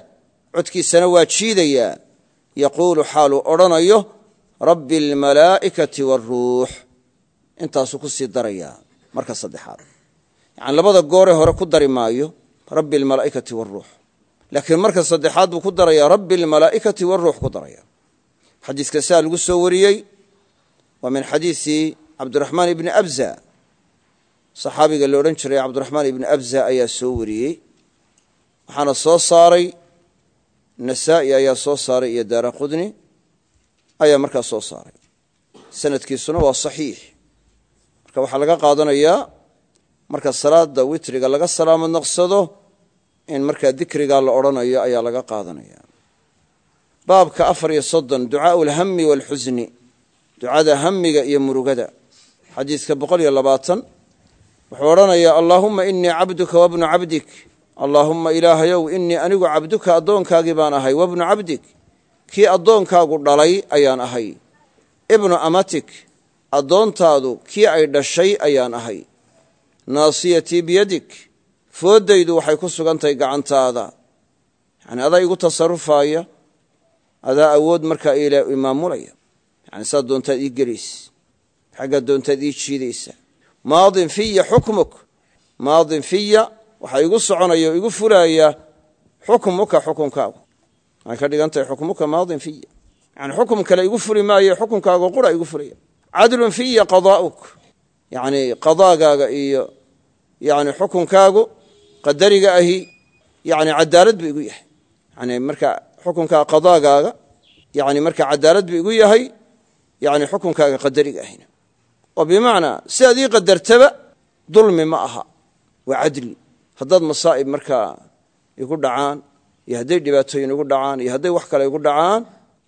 codkiisana waa jiidayaa yaquulu xaaluu odhanayo rabbi almalaa'ikati waaruux intaasuu ku sii darayaa marka saddexaad. Yacani labada gooree hore ku dari maayo rabbi almalaa'ikati waaruux laakiin marka saddexaad buu ku darayaa rabbi almalaa'ikati waaruux ku daraya xadiiska saa lagu soo wariyey waa min xadiisi cabdiraxmaan ibni abza. Saxaabiga la odhan jiray cabdiraxmaan ibni abza ayaa soo wariyey. Waxaana soo saaray nasaa'i ayaa soo saaray iyo daara qudni ayaa markaa soo saaray. Sanadkiisuna waa saxiix. Marka waxaa laga qaadanayaa marka salaada witriga laga salaamo naqsado in markaa dikrigaa la odhanayo ayaa laga qaadanaya. Baabka afar iyo soddon ducaau waalxusni ducada hamiga iyo murugada. Xadiidka boqol iyo labaatan wuxuu odhanayaa allaahumma inii cabduka wabnu cabdik. Allaahumma ilaahayow inii anigu cabduka addoonkaagii baan ahay wabnu cabdik kii addoonkaagu dhalay ayaan ahay. Ibnu amatik addoontaadu kii ay dhashay ayaan ahay. Naasiyatii biyadik fooddaydu waxay ku sugantahay gacantaada. Yani adaa igu tasarufaaya adaa awood markaa imaamulaya yani saa doontaad ii gelaysa xaggaa doontaad ii jiidaysa. Maadin fiya xukmuk maadin fiya waxaa igu soconaya oo igu fulaaya xukmuka xukunkaagu waxay ka dhigan tahay xukmuka maadin fiya. Yani xukum kale igu fuli maayo xukunkaago qura igu fulaya cadlun fiya qadaa'uk. Yani qadaagaaga iyo yani xukunkaagu qadariga ahi yani cadaalad buu igu yahay. Yani marka xukunkaa qadaagaaga yani marka cadaalad buu igu yahay yani xukunkaaga qadariga ahina. Oo bimacnaa sidaad ii qadartaba dulmi ma aha. Waa cadli. Haddaad masaa'ib markaa igu dhacaan iyo hadday dhibaatooyin igu dhacaan iyo hadday wax kale igu dhacaan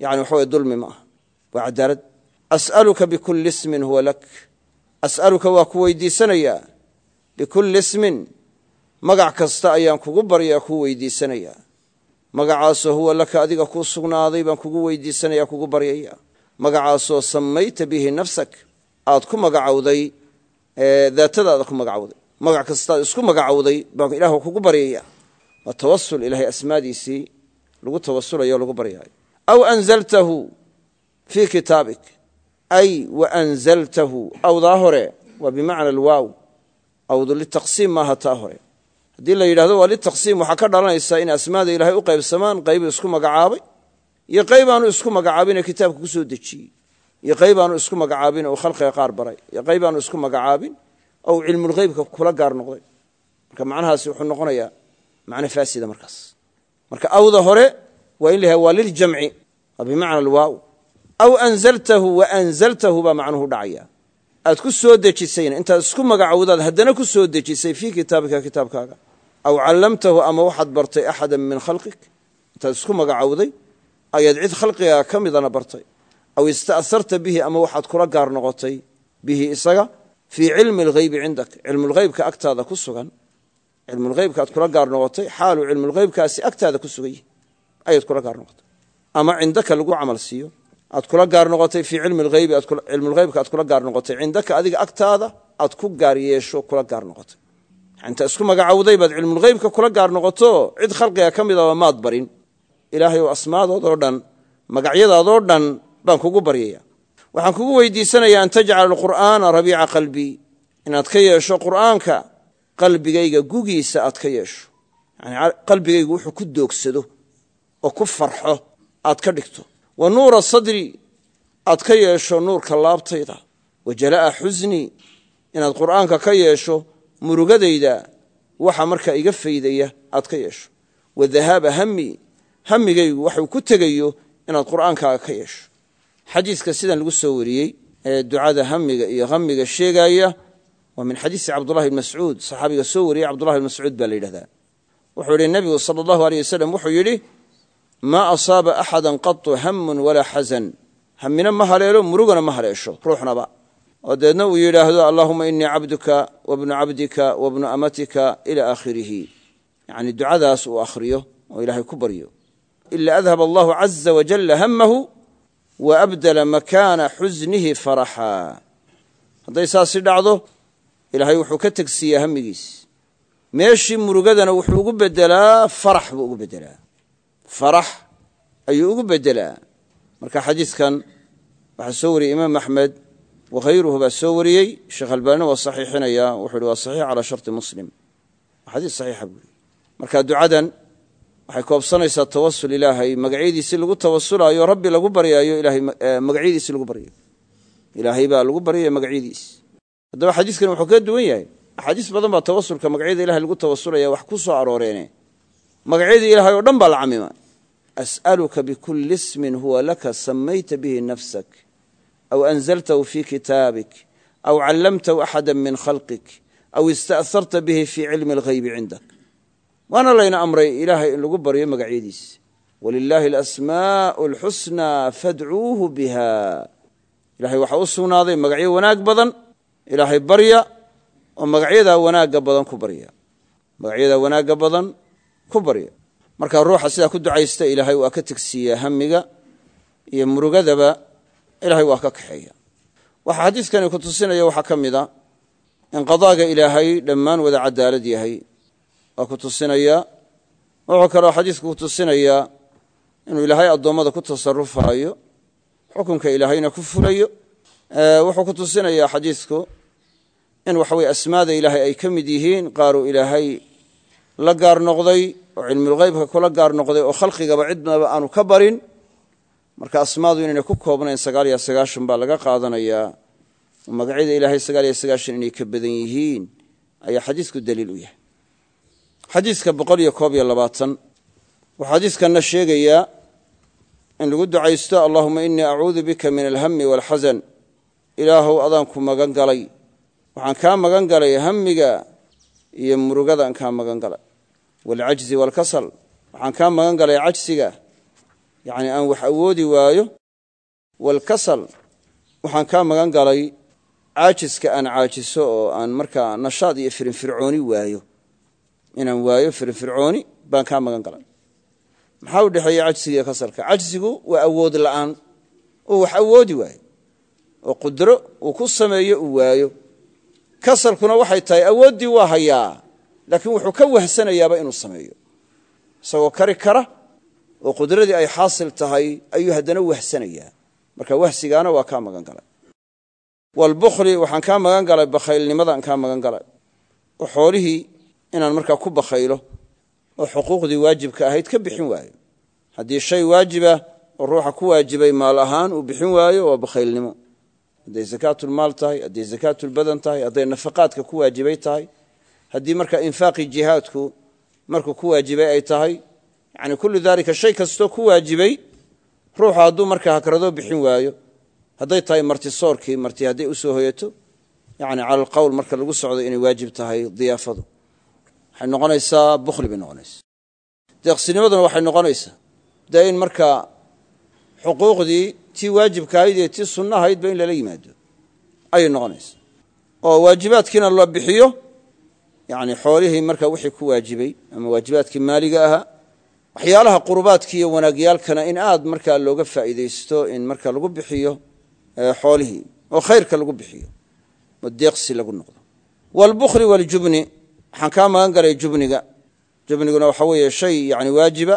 yani waxa way dulmi ma aha. Waa cadaalad. As'aluka bikulli ismin huwa lak. As'aluka waa ku weydiisanayaa bikulli ismin magac kasta ayaan kugu baryaa kuu weydiisanayaa magacaasoo huwa laka adiga kuu sugnaaday baan kugu weydiisanaya kugu baryaya. Magacaasoo samayta bihi nafsak aad ku magacowday daatadaada ku magacowday. Magac kastaad isku magacowday baan ilaah kugu baryaya waa tawasul ilahay asmaadiisii lagu tawasulayo lagu baryaayo aw anzaltahu fii kitaabik. Ay wa anzaltahu. Awdaa hore waa bimacna alwaaw. Awdu litaqsiim maaha taa hore. Haddii la yidhahdo waa litaqsiim waxaa ka dhalanaysaa in asmaada ilaahay u qaybsamaan qaybu isku magacaabay iyo qaybaanu isku magacaabinee kitaabka ku soo dejiyey iyo qaybaanu isku magacaabin oo khalqiga qaar baray iyo qaybaanu isku magacaabin ou cilmulgheybka kula gaar noqday. Marka macnahaasi wuxuu noqonayaa macno faasida markaas. Marka awda hore waa in la waa liljamci bimacna alwaaw. Aw anzaltahu wa anzaltahu baa macnuhu dhacaya. Aad ku soo dejisayna intaad isku magacowdaad haddana ku soo dejisay fii kitaabika kitaabkaaga. Aw callamtahu ama waxaad bartay axada min khalqik. Intaad isku magacowday ayaad cid khalqigaa ka midana bartay. Aw ista'harta bihi ama waxaad kula gaar noqotay bihi isaga fii cilmi algheybi cindak. Cilmulgheybka agtaada ku sugan cilmulgheybka aad kula gaar noqotay xaaluu cilmulgheybkaasi agtaada ku sugan ayaad kula gaar noqotay ama cindaka lagu camal siiyo aad kula gaar noqotay fii cilmulgheybka aad kula gaar noqotay cindaka adiga agtaada aad ku gaar yeesho kula gaar noqotay inta isku magacowday baad cilmulgheybka kula gaar noqoto cid khalqiga ka midaba maad barin. Ilaahay oo asmaadoodoo dhan magacyadaadoo dhan baan kugu baryaya waxaan kugu weydiisanayaa an tajcala alqur'aana rabiica qalbii. Inaad ka yeesho qur'aanka qalbigayga gugiisa aad ka yeesho. Yani qalbigaygu wuxuu ku doogsado oo ku farxo aad ka dhigto. Wa nuura sadri aad ka yeesho nuurka laabtayda. Wa jalaa'a xusni inaad qur'aanka ka yeesho murugadayda waxa markaa iga faydaya aad ka yeesho. Wa dahaaba hami hamigaygu waxuu ku tegayo inaad qur'aankaaga ka yeesho. Xadiiska sidan lagu soo wariyey ee ducada hamiga iyo hamiga sheegaya waa min xadiisi cabdullahi bn mascuud saxaabiga soo wariyey cabdullahi bn mascuud baa la yidhahdaa. Wuxuu yidhi nebigu sala allahu aleyh wasalam wuxuu yidhi maa asaaba axada qatu hamun walaa xasan hamina ma haleelo murugana ma haleesho ruuxnaba. Oo deedna uu yidhaahdo allaahuma inii cabduka wabnu cabdika wabnu amatika ila aakhirihi. Yani ducadaas uu akhriyo oo ilaahay ku baryo. Ila adhab allahu caza wajalla hamahu wa abdala makaana xusnihi faraxa ilaahay wuxuu ka tegsiiyaa hamigiis meeshii murugadana wuxuu ugu bedelaa farax buu ugu bedelaa farax ayuu ugu bedelaa marka xadiidkan waxaa soo wariyey imaam axmed wakhayruhu baa soo wariyey. Sheekh albaanina waa saxiixinaya wuxuu hi waa saxiix calaa sharti muslim. Waa xadiis saxiixa buu yiri marka ducadan waxay koobsanaysaa tawasul ilaahay magacyadiisi lagu tawasulaayo rabbi lagu baryaayo ilahay magacyadiisi lagu baryayo ilaahay baa lagu baryaya magacyadiis haddaba xadiiskan wuxuu kaga duwan yahay. Axaadiis badan baa tawasulka magacyada ilahay lagu tawasulaya wax ku soo arooreene. Magacyadii ilahay oo dhan baa la camima. As'aluka bikulli ismin huwa laka samayta bihi nafsak. Aw anzaltahu fi kitaabik. Aw callamtahu axada min khalqik. Aw ista'harta bihi fii cilmi alghaybi cindak. Waana layna amray ilaahay in lagu baryo magacyadiis. Walilaahi alasmaa'u alxusnaa fadcuuhu biha ilahay waxaa u sugnaaday magacyo wanaag badan ilaahay barya oo magacyadaa wanaagga badan ku barya. Magacyadaa wanaagga badan ku barya. Markaa ruuxa sidaa ku ducaysta ilaahay waa ka tegsiiyaa hamiga iyo murugadaba ilaahay waa ka kaxeeya. Waxaa xadiiskani ku tusinaya waxaa ka mid a in qadaaga ilaahay dhammaan wada cadaalad yahay. Waa ku tusinaya wuxuu kaloo xadiisku ku tusinayaa inuu ilaahay addoommada ku tasarufaayo xukunka ilaahayna ku fulayo. Wuxuu ku tusinayaa xadiisku in waxaweye asmaada ilaahay ay ka mid yihiin qaaruu ilaahay la gaar noqday oo cilmulgheybka kula gaar noqday oo khalqigaba cidnaba aanu ka barin. Marka asmaadu inayna ku koobnayn sagaal iyo sagaashan baa laga qaadanayaa magacyada ilaahay sagaal iyo sagaashan inay ka badan yihiin ayaa xadiisku daliil u yahay. Xadiiska boqol iyo koob iyo labaatan wuxuu xadiiskanna sheegayaa in lagu ducaysto allahuma inii acuudu bika min alhami waalxasan ilaahow adaan ku magan galay waxaan kaa magan galay hamiga iyo murugadaan kaa magan galay. Waalcajzi waalkasal waxaan kaa magan galay cajsiga yacni aan wax awoodi waayo. Waalkasal waxaan kaa magan galay caajiska aan caajiso oo aan markaa nashaad iyo firinfircooni waayo. Inaan waayo firinfircooni baan kaa magan galay. Maxaa u dhexeeya cajsiga iyo kasalka? Cajsigu waa awood la'aan. Oo wax awoodi waayo. Oo qudro uu ku sameeyo uu waayo kasalkuna waxay tahay awooddii waa hayaa laakiin wuxuu ka wahsanayaaba inuu sameeyo. Isagoo kari kara oo qudradii ay xaasil tahay ayuu haddana wahsanayaa. Marka wahsigaana waa kaa magan galay. Walbukhli waxaan kaa magan galay bakhaylnimadaan kaa magan galay. Oo xoolihii inaan markaa ku bakhaylo oo xuquuqdii waajibka ahayd ka bixin waayo. Haddii shay waajiba oo ruuxa ku waajibay maal ahaan uu bixin waayo waa bakhaylnimo hadday zakaatulmaal tahay hadday zakaatulbadan tahay hadday nafaqaadka ku waajibay tahay haddii markaa infaaqii jihaadku markuu ku waajibay ay tahay yani kullu daalika shay kastoo ku waajibay ruuxu hadduu markaa hakradoo bixin waayo hadday tahay marti soorkii marti hadday u soo hoyato yani cala alqowl marka lagu socdo inay waajib tahay diyaafadu. Waxay noqonaysaa bukhli bay noqonaysaa. Deeqsinimaduna waxay noqonaysaa. Dee in markaa xuquuqdii tii waajibka ahayd iyo tii sunno ahaydba in lala yimaado. Ayay noqonaysaa oo waajibaadkiina la bixiyo yani xoolihii markaa wixii ku waajibay ama waajibaadkii maaliga ahaa waxyaalaha qurubaadki iyo wanaagyaalkana in aad markaa looga faa'iidaysto in marka lagu bixiyo xoolihii oo khayrka lagu bixiyo oo deeqsi lagu noqdo. Waalbukhli waaljubni waxaan kaa magan galay jubniga. Jubniguna waxa weeye shay yani waajiba.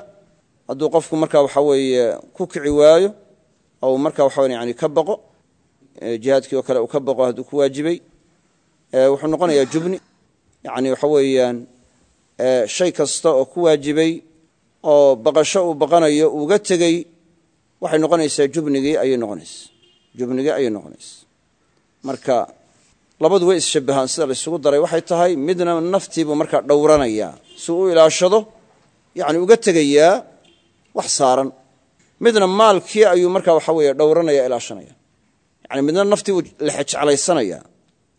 Hadduu qofku marka waxa weeye ku kici waayo ou marka waxa yani ka baqo jihaadkii oo kale uu ka baqo hadduu ku waajibay wuxuu noqonayaa jubni. Yani waxa weeyaan shay kasta oo ku waajibay oo baqasho uu baqanayo uuga tegey waxay noqonaysaa jubnigii ayay noqonaysa jubnigii ayay noqonaysa marka labadu way isshabbahaan sida la daray. Waxay tahay midna naftiibuu markaa dhowranayaa si uu ilaashado yacni uga tegayaa wax saaran midna maalkii ayuu markaa waxa weeye dhowranaya ilaashanaya. Yani midna naftii buu lexejeclaysanaya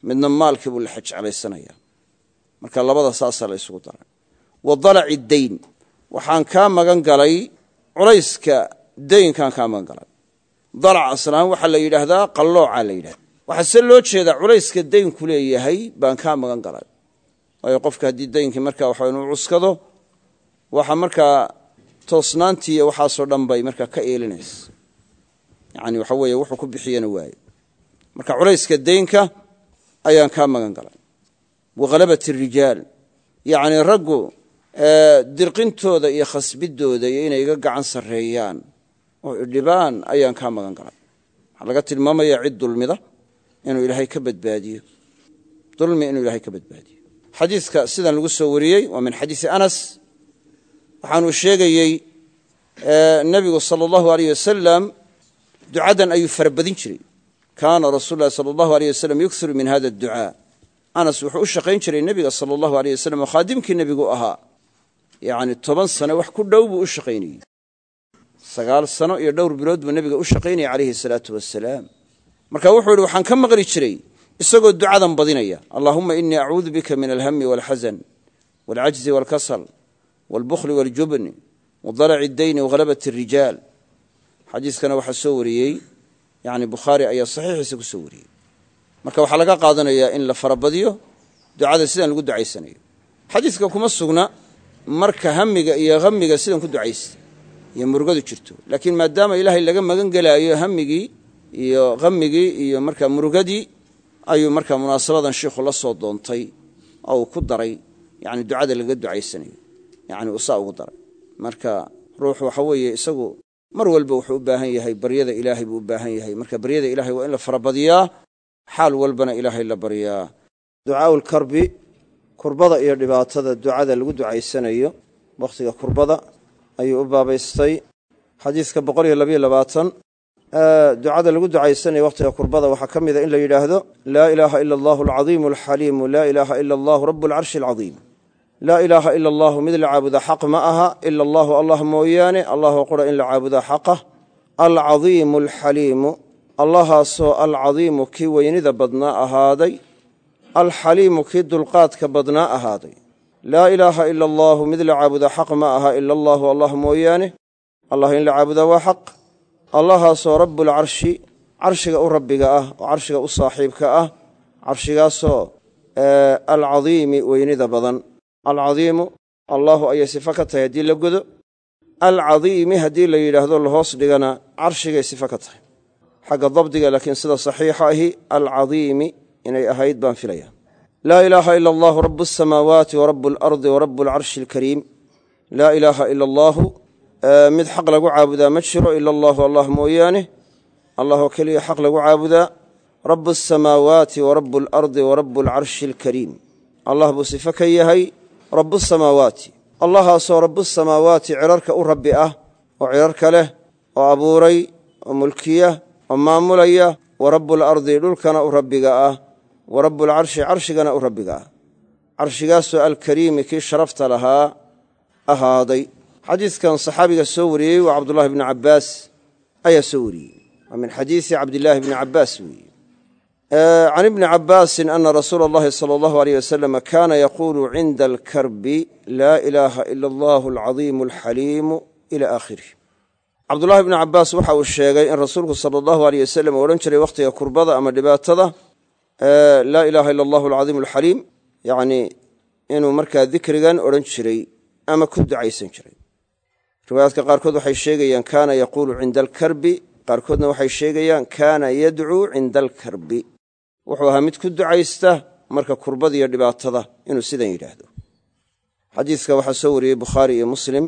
midna maalkii buu lexejeclaysanaya marka labada saasaa la isugu daray. Wa dalaci dayn. Waxaan kaa magan galay culayska daynkaan kaa magan galay. Dalac aslaan waxaa la yidhaahdaa qalloocaa la yidhahda waxaa loo jeedaa culayska daynku leeyahay baan kaa magan galay. Waayo qofka haddii daynkii markaa waxa inuu cuskado waxa markaa toosnaantii iyo waxaasoo dhan bay markaa ka eelinaysa yani waxa weeye wuxuu ku bixiyana waaye. Marka culayska daynka ayaan kaa magan galay. Wa halabat rijaal. Yacni raggu dirqintooda iyo khasbidooda iyo inay iga gacan sarreeyaan oo idhibaan ayaan kaa magan galay. Waxaa laga tilmaamaya cid dulmida inuu ilaahay ka badbaadiyo. Dulmi inuu ilaahay ka badbaadiyo. Xadiidka sidan lagu soo wariyey waa min xadiisi anas waxaanuu sheegayey nebigu sala allahu aleyh wasalam ducadan ayuu farabadin jiray. Kaana rasuul sala allahu aleyh wasalam yuksiru min hada adducaa. Anas wuxuu u shaqayn jiray nebiga sala allahu aleyh wasalam oo khaadimkii nebigu ahaa. Yacni toban sano wax ku dhow buu u shaqaynayey. Sagaal sano iyo dhowr bilood buu nebiga u shaqaynayay calayhi salaatu wasalaam marka wuxuu yidhi waxaan ka maqli jiray isagoo ducadan badinaya. Allaahuma inii acuudu bika min alhami walxasan walcajzi walkasal walbukhli waljubni wadalaci dayni wahalabat arijaal xadiiskana waxaa soo wariyey yani bukhaari ayaa saxiixiisa ku soo wariyey marka waxaa laga qaadanayaa in la farabadiyo ducada sidan lagu ducaysanayo xadiiska kuma sugna marka hamiga iyo hamiga sidan ku ducaysta iyo murugadu jirto laakiin maadaama ilaahay laga magan gelaayo hamigii iyo hamigii iyo markaa murugadii ayuu markaa munaasabadan shiikhu la soo doontay oo uu ku daray yani ducada laga ducaysanayo yani uu saa ugu daray. Marka ruuxu waxa weeye isagu mar walba wuxuu u baahan yahay baryada ilaahay buu u baahan yahay. Marka baryada ilahay waa in la farabadiyaa xaal walbana ilaahay la baryaa. Ducaau lkarbi kurbada iyo dhibaatada ducada lagu ducaysanayo wakhtiga kurbada ayuu u baabaystay. Labaatan ducada lagu ducaysanayo wakhtiga kurbada waxaa ka mida in la yidhaahdo laa ilaaha ila allahu alcadiimu alxaliimu laa ilaaha ila allahu rabu alcarshi alcadiim laa ilaaha ila allahu mid la caabuda xaq ma aha. Ila allahu allah mooyaane. Allahoo qura in la caabudaa xaqah alcadiimu alxaliimu. Allahaasoo alcadiimu kii weynida badnaa ahaaday. Alxaliimu kii dulqaadka badnaa ahaaday. Laa ilaaha ila allaahu mid la caabuda xaq ma aha. Ila allaahu allah mooyaane. Allah in la caabudaa waa xaq. Allahaasoo rabbulcarshi carshiga u rabbiga ah oo carshiga u saaxiibka ah. Carshigaasoo alcadiimi weynida badan alcadiimu allaahu ayay sifo ka tahay haddii la godo. Alcadiimi haddii la yidhaahdo lahoos dhigana carshigay sifo ka tahay. Xagga dabdiga laakiin sida saxiixa ahi alcadiimi inay ahayd baan filaya laa ilaaha ila allahu rabu asamaawaati warabu alardi warabu alcarshi alkariim laa ilaaha ila allaahu mid xaq lagu caabudaa ma jiro ila allaahu allah mooyaane. Allahoo keliya xaq lagu caabudaa. Rabu asamaawaati warabu alardi warabu alcarshi alkariim allah buu sifo ka yahay rabu samaawaati allahaasoo rabu samaawaati cirarka u rabbi ah oo cirarka leh oo abuuray oo mulkiya oo maamulaya wa rabualardi dhulkana u rabbiga ah wa rabualcarshi carshigana u rabbiga ah. Carshigaasoo alkariimi kii sharafta lahaa ahaaday. Xadiidkan saxaabiga soo wariyey waa cabdullahi bni cabbaas ayaa soo wariyey. Waa min xadiisi cabdillaahi bni cabbaas weeye can ibni cabbaasin ana rasuula allahi sala allahu aleyh wasalama kaana yaquulu cinda alkarbi laa ilaaha ila allahu alcadiimu alxaliimu ila aakhirih cabdullahi bni cabbaas waxa uu sheegay in rasuulku sala allahu aleyh wasalam odhan jiray wakhtiga kurbada ama dhibaatada laa ilaaha ila allahu alcadiimu alxaliim yacnii inuu markaa dikrigan odhan jiray ama ku ducaysan jiray riwaayaadka qaarkood waxay sheegayaan kaana yaquulu cinda alkarbi qaarkoodna waxay sheegayaan kaana yadcuu cinda alkarbi wuxuu ahaa mid ku ducaysta marka kurbada iyo dhibaatada inuu sidan yidhaahdo. Xadiidka waxaa soo wariyey bukhaari iyo muslim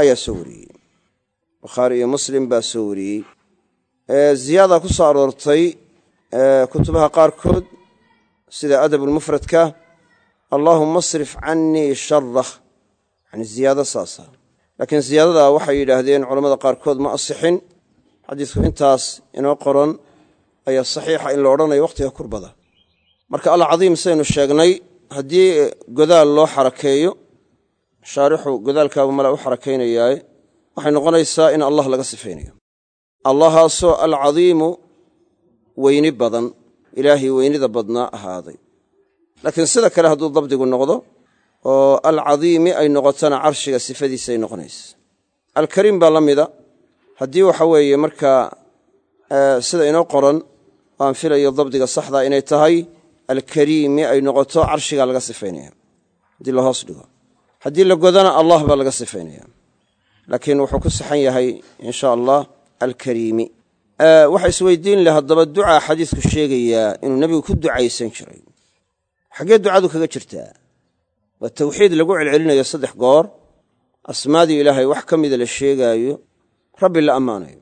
ayaa soo wariyey. Bukhaari iyo muslim baa soo wariyey. Ziyaada ku soo aroortay kutubaha qaarkood sida adabulmufradka allaahuma asrif cannii sharah yani ziyaado saasa. Laakiin ziyaadadaa waxay yidhaahdeen culammada qaarkood ma asixin. Xadiidku intaas inoo qoran ayaa saxiixa in la odhanayo wakhtiga kurbada. Marka alcadiim saynu sheegnay haddii godaal loo xarakeeyo shaarixu godaalkaabu mala u xarakaynayaaye waxay noqonaysaa in allah laga sifaynayo. Allahaasoo alcadiimu weyni badan ilaahii weynida badnaa ahaaday. Laakiin sida kale hadduu dabdigu noqdo oo alcadiimi ay noqotona carshiga sifadiisay noqonaysa. Alkariim baa la mida haddii waxa weeye markaa sida inoo qoran aan filayo dabdiga saxdaa inay tahay alkariimi ay noqoto carshigaa laga sifaynaya haddii la hoos dhigo. Haddii la godana allah baa laga sifaynaya laakiin wuxuu ku saxan yahay insha allah alkariimi. Waxa isweydiin leh haddaba ducaa xadiisku sheegayaa inuu nebigu ku ducaysan jiray. Xaggee ducadu kaga jirtaa? Waa tawxiid lagu celcelinayo saddex goor. Asmaadii ilaahay wax ka mida la sheegaayo rabbi la ammaanayo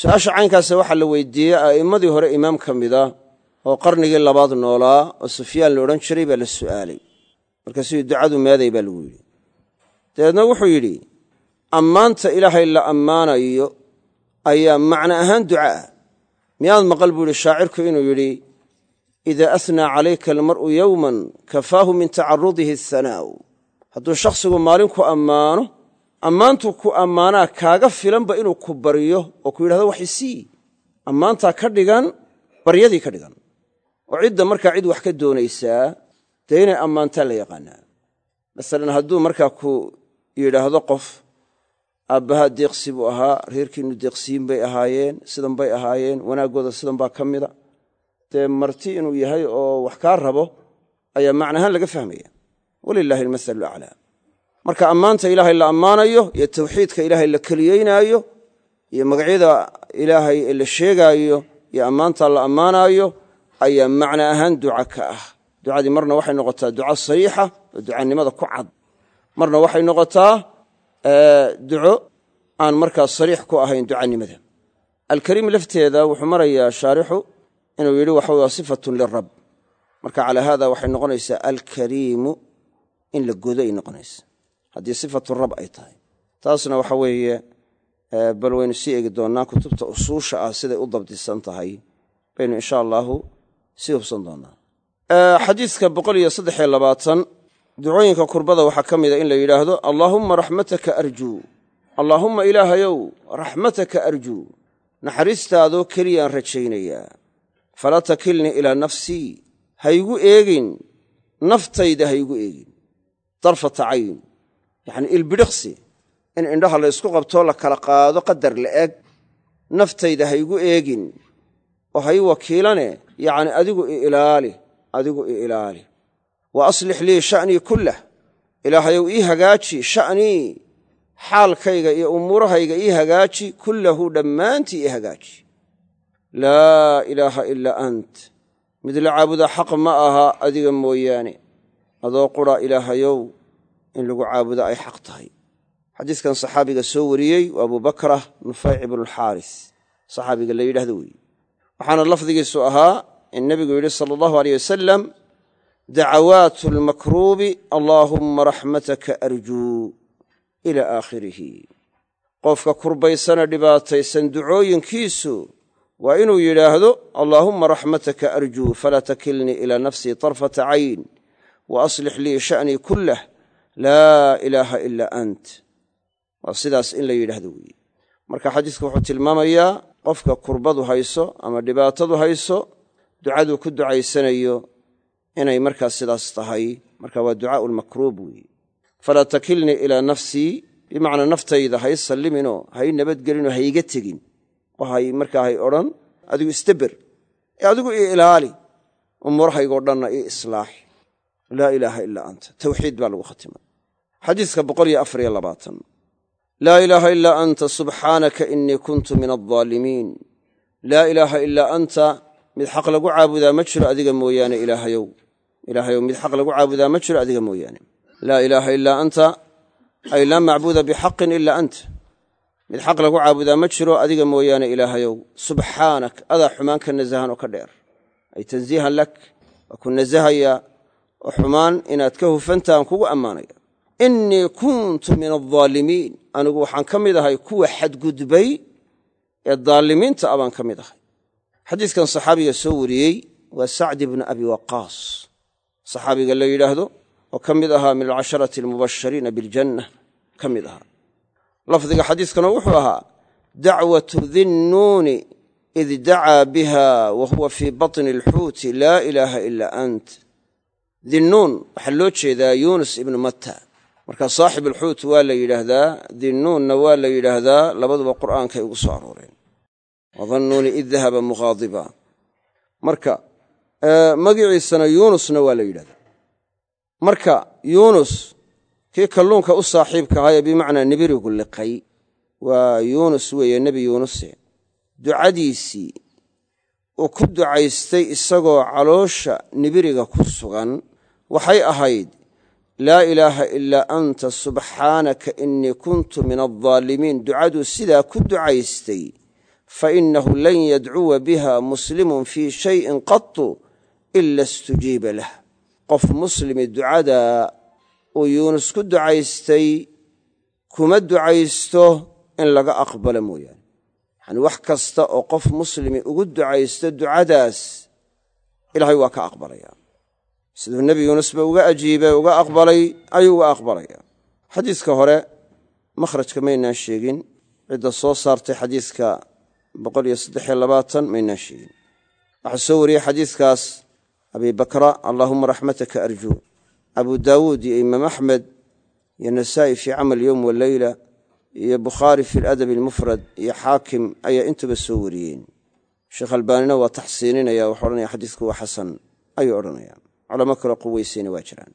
su'aasha caynkaasa waxaa la weydiiyey a'immadii hore imaam ka mida oo qarnigii labaad noolaa oo sufyaan la odhan jiray baa la su'aalay. Markaasuu ducadu meeday baa lagu yidhi. Dabeedna wuxuu yidhi ammaanta ilaahay la ammaanayo ayaa macno ahaan duca ah. Miyaad maqal buu yidhi shaacirku inuu yidhi ida asnaa calayka almar'u yowman kafaahu min tacarudihi athanaa'u hadduu shakhsigu maalin ku ammaano ammaantuu ku ammaanaa kaaga filanba inuu ku baryo oo ku yidhahdo wax isii ammaantaa ka dhigan baryadii ka dhigan. Oo cidda markaa cid wax ka doonaysaa dee inay ammaantaa la yaqaanaa. Masalan hadduu markaa ku yidhaahdo qof aabbahaa deeqsi buu ahaa reerkiinnu deeqsiyin bay ahaayeen sidan bay ahaayeen wanaaggooda sidan baa ka mida. Dee marti inuu yahay oo wax kaa rabo ayaa macnahaan laga fahmaya walilaahi almasalu aclaa marka ammaanta ilaahay la ammaanayo iyo tawxiidka ilaahay la keliyeynaayo iyo magacyada ilaahay ee la sheegaayo iyo ammaanta la ammaanaayo ayaa macna ahaan duca ka ah. Ducadii marna waxay noqotaa duca sariixa oo ducanimada ku cad. Marna waxay noqotaa duco aan markaa sariix ku ahayn ducanimada alkariim lafteeda wuxuu marayaa shaarixu inuu yidhi waxa waa sifatun lirab. Marka calaa haada waxay noqonaysaa alkariimu in la godo ay noqonaysa haddii sifatu rab ay tahay. Taasna waxa weeye bal waynu sii eegi doonnaa kutubta usuusha ah siday u dabdisan tahay baynu insha allaahu sii hubsan doonnaa. Saddexiyo labaatan ducooyinka kurbada waxaa ka mida in la yidhaahdo allaahumma raxmataka arjuu allaahumma ilaahayow raxmataka arjuu naxariistaadoo keliyaan rajaynayaa falaa takilnii ilaa nafsii haygu eegin naftayda haygu eegin darfata cayn yacnii ilbidhiqsi in indhaha la ysku qabtoo la kala qaado qadar la eg naftayda haygu eegin oo hay wakiilane yacni adigu i ilaali adigu i ilaali. Wa aslix lii sha'nii kullah ilaahayow ii hagaaji sha'nii xaalkayga iyo umuurahayga ii hagaaji kullahu dhammaantii ii hagaaji. Laa ilaaha ilaa ant mid la caabudaa xaq ma aha adiga mooyaane adoo qura ilaahayow in lagu caabudo ay xaq tahay. Xadiiskan saxaabiga soo wariyey waa abubakrah nufayc ibnualxaaris saxaabiga la yidhahdo weeye waxaana lafdigiisu ahaa in nebigu yidhi sala allahu aleyh wasalam dacawaatu almakruubi allaahumma raxmataka arjuu ila aakhirihi. Qofka kurbaysana dhibaataysan ducooyinkiisu waa inuu yidhaahdo allaahumma raxmataka arjuu falaa takilnii ilaa nafsii tarfata cayn wa aslix lii sha'nii kullah laa ilaaha ilaa ant. Waa sidaas in la yidhaahdo weeye marka xadiisku wuxuu tilmaamayaa qofka kurbadu hayso ama dhibaatadu hayso ducaduu ku ducaysanayo inay markaas sidaas tahay. Marka waa ducaau lmakruub weeye falaa takilnii ilaa nafsii bimacnaa naftayda hay salliminoo hay nabadgelinoo hayga tegin. Oo hay markaa hay odhan adigu istaber ee adigu ii ilaali umuurahaygoo dhanna ii islaax laa ilaaha ilaa anta. Tawxiid baa lagu khatimay. Xadiiska boqoliyo afariyo labaatan. Laa ilaaha ilaa anta subxaanaka inii kuntu min aldaalimiin laa ilaaha ilaa anta mid xaq lagu caabudaa ma jiro adiga mooyaane ilaahayow. Ilaahayow mid xaq lagu caabudaa ma jiro adiga mooyaane. Laa ilaaha ilaa anta ay laa macbuuda bixaqin ilaa anta. Mid xaq lagu caabudaa ma jiro adiga mooyaane ilaahayow. Subxaanak adaa xumaan ka nasahan oo ka dheer. Ay tansiihan lak waa ku nasahayaa oo xumaan inaad ka hufantahan kugu ammaanaya. Innii kuntu min aldaalimiin anigu waxaan ka mid ahay kuwa xadgudbay ee daalimiinta abaan ka mid ahay. Xadiiskan saxaabiga soo wariyey waa sacdi bnu abi waqaas. Saxaabiga la yidhaahdo oo ka mid ahaa min alcasharati almubashariina biljanna ka mid ahaa. Lafdiga xadiiskana wuxuu ahaa dacwatu dinnuuni id dacaa biha wa huwa fii batni alxuuti laa ilaaha ilaa ant dinnuun waxaa loo jeedaa yuunus ibnu matta. Marka saaxib alxuut waa la yidhaahdaa dinnuunna waa la yidhaahdaa labaduba qur'aankay ugu soo arooreen wadannuuni id dahaba mughaadiba marka magiciisana yuunusna waa la yidhahdaa marka yuunus kii kalluunka u saaxiibka ee bimacnaa nibirigu liqay waa yuunus weeye nebi yuunuse. Ducadiisii uu ku ducaystay isagoo caloosha nibiriga ku sugan waxay ahayd laa ilaaha ilaa anta subxaanaka innii kuntu min aldaalimiin ducaduu sidaa ku ducaystay fa innahu lan yadcuwa biha muslimun fii shayin qatu ila istujiiba lah. Qof muslimi ducadaa uu yuunus ku ducaystay kuma ducaysto in laga aqbalo mooyaane. Yacani wax kasta oo qof muslimi ugu ducaysto ducadaas ilaahay waa ka aqbalaya siduu nebi yuunusba uga ajiibay uga aqbalay ayuu uga aqbalaya xadiiska hore makhrajka maynaan sheegin. Cidda soo saartay xadiiska maynaan sheegin. Waxaa soo wariyey xadiiskaas abi bakra allaahuma raxmataka arjuu abu daawuud iyo imaam axmed iyo nasaa'i fii camal yowm waleyla iyo bukhaari fi ladab almufrad iyo xaakim ayaa intuba soo wariyeen. Sheekh albaanina waa taxsiininaya wuxuu odhanaya xadiisku waa xasan ayuu odhanaya culamo kaloo quweysayna waa jiraan.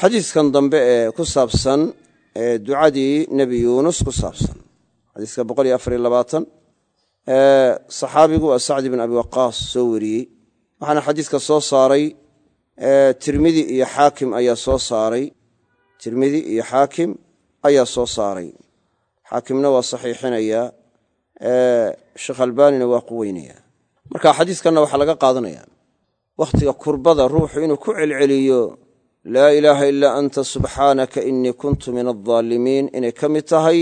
Xadiiskan dambe ee ku saabsan ee ducadii nebi yuunus ku saabsan xadiiska saxaabigu waa sacdi bin abi waqaas soo wariyey. Waxaana xadiiska soo saaray tirmidi iyo xaakim ayaa soo saaray. Tirmidi iyo xaakim ayaa soo saaray. Xaakimna waa saxiixinayaa sheekh albaanina waa quweynaya. Marka xadiiskanna waxaa laga qaadanaya wakhtiga kurbada ruuxu inuu ku celceliyo laa ilaaha ilaa anta subxaanaka innii kuntu min aldaalimiin inay ka mid tahay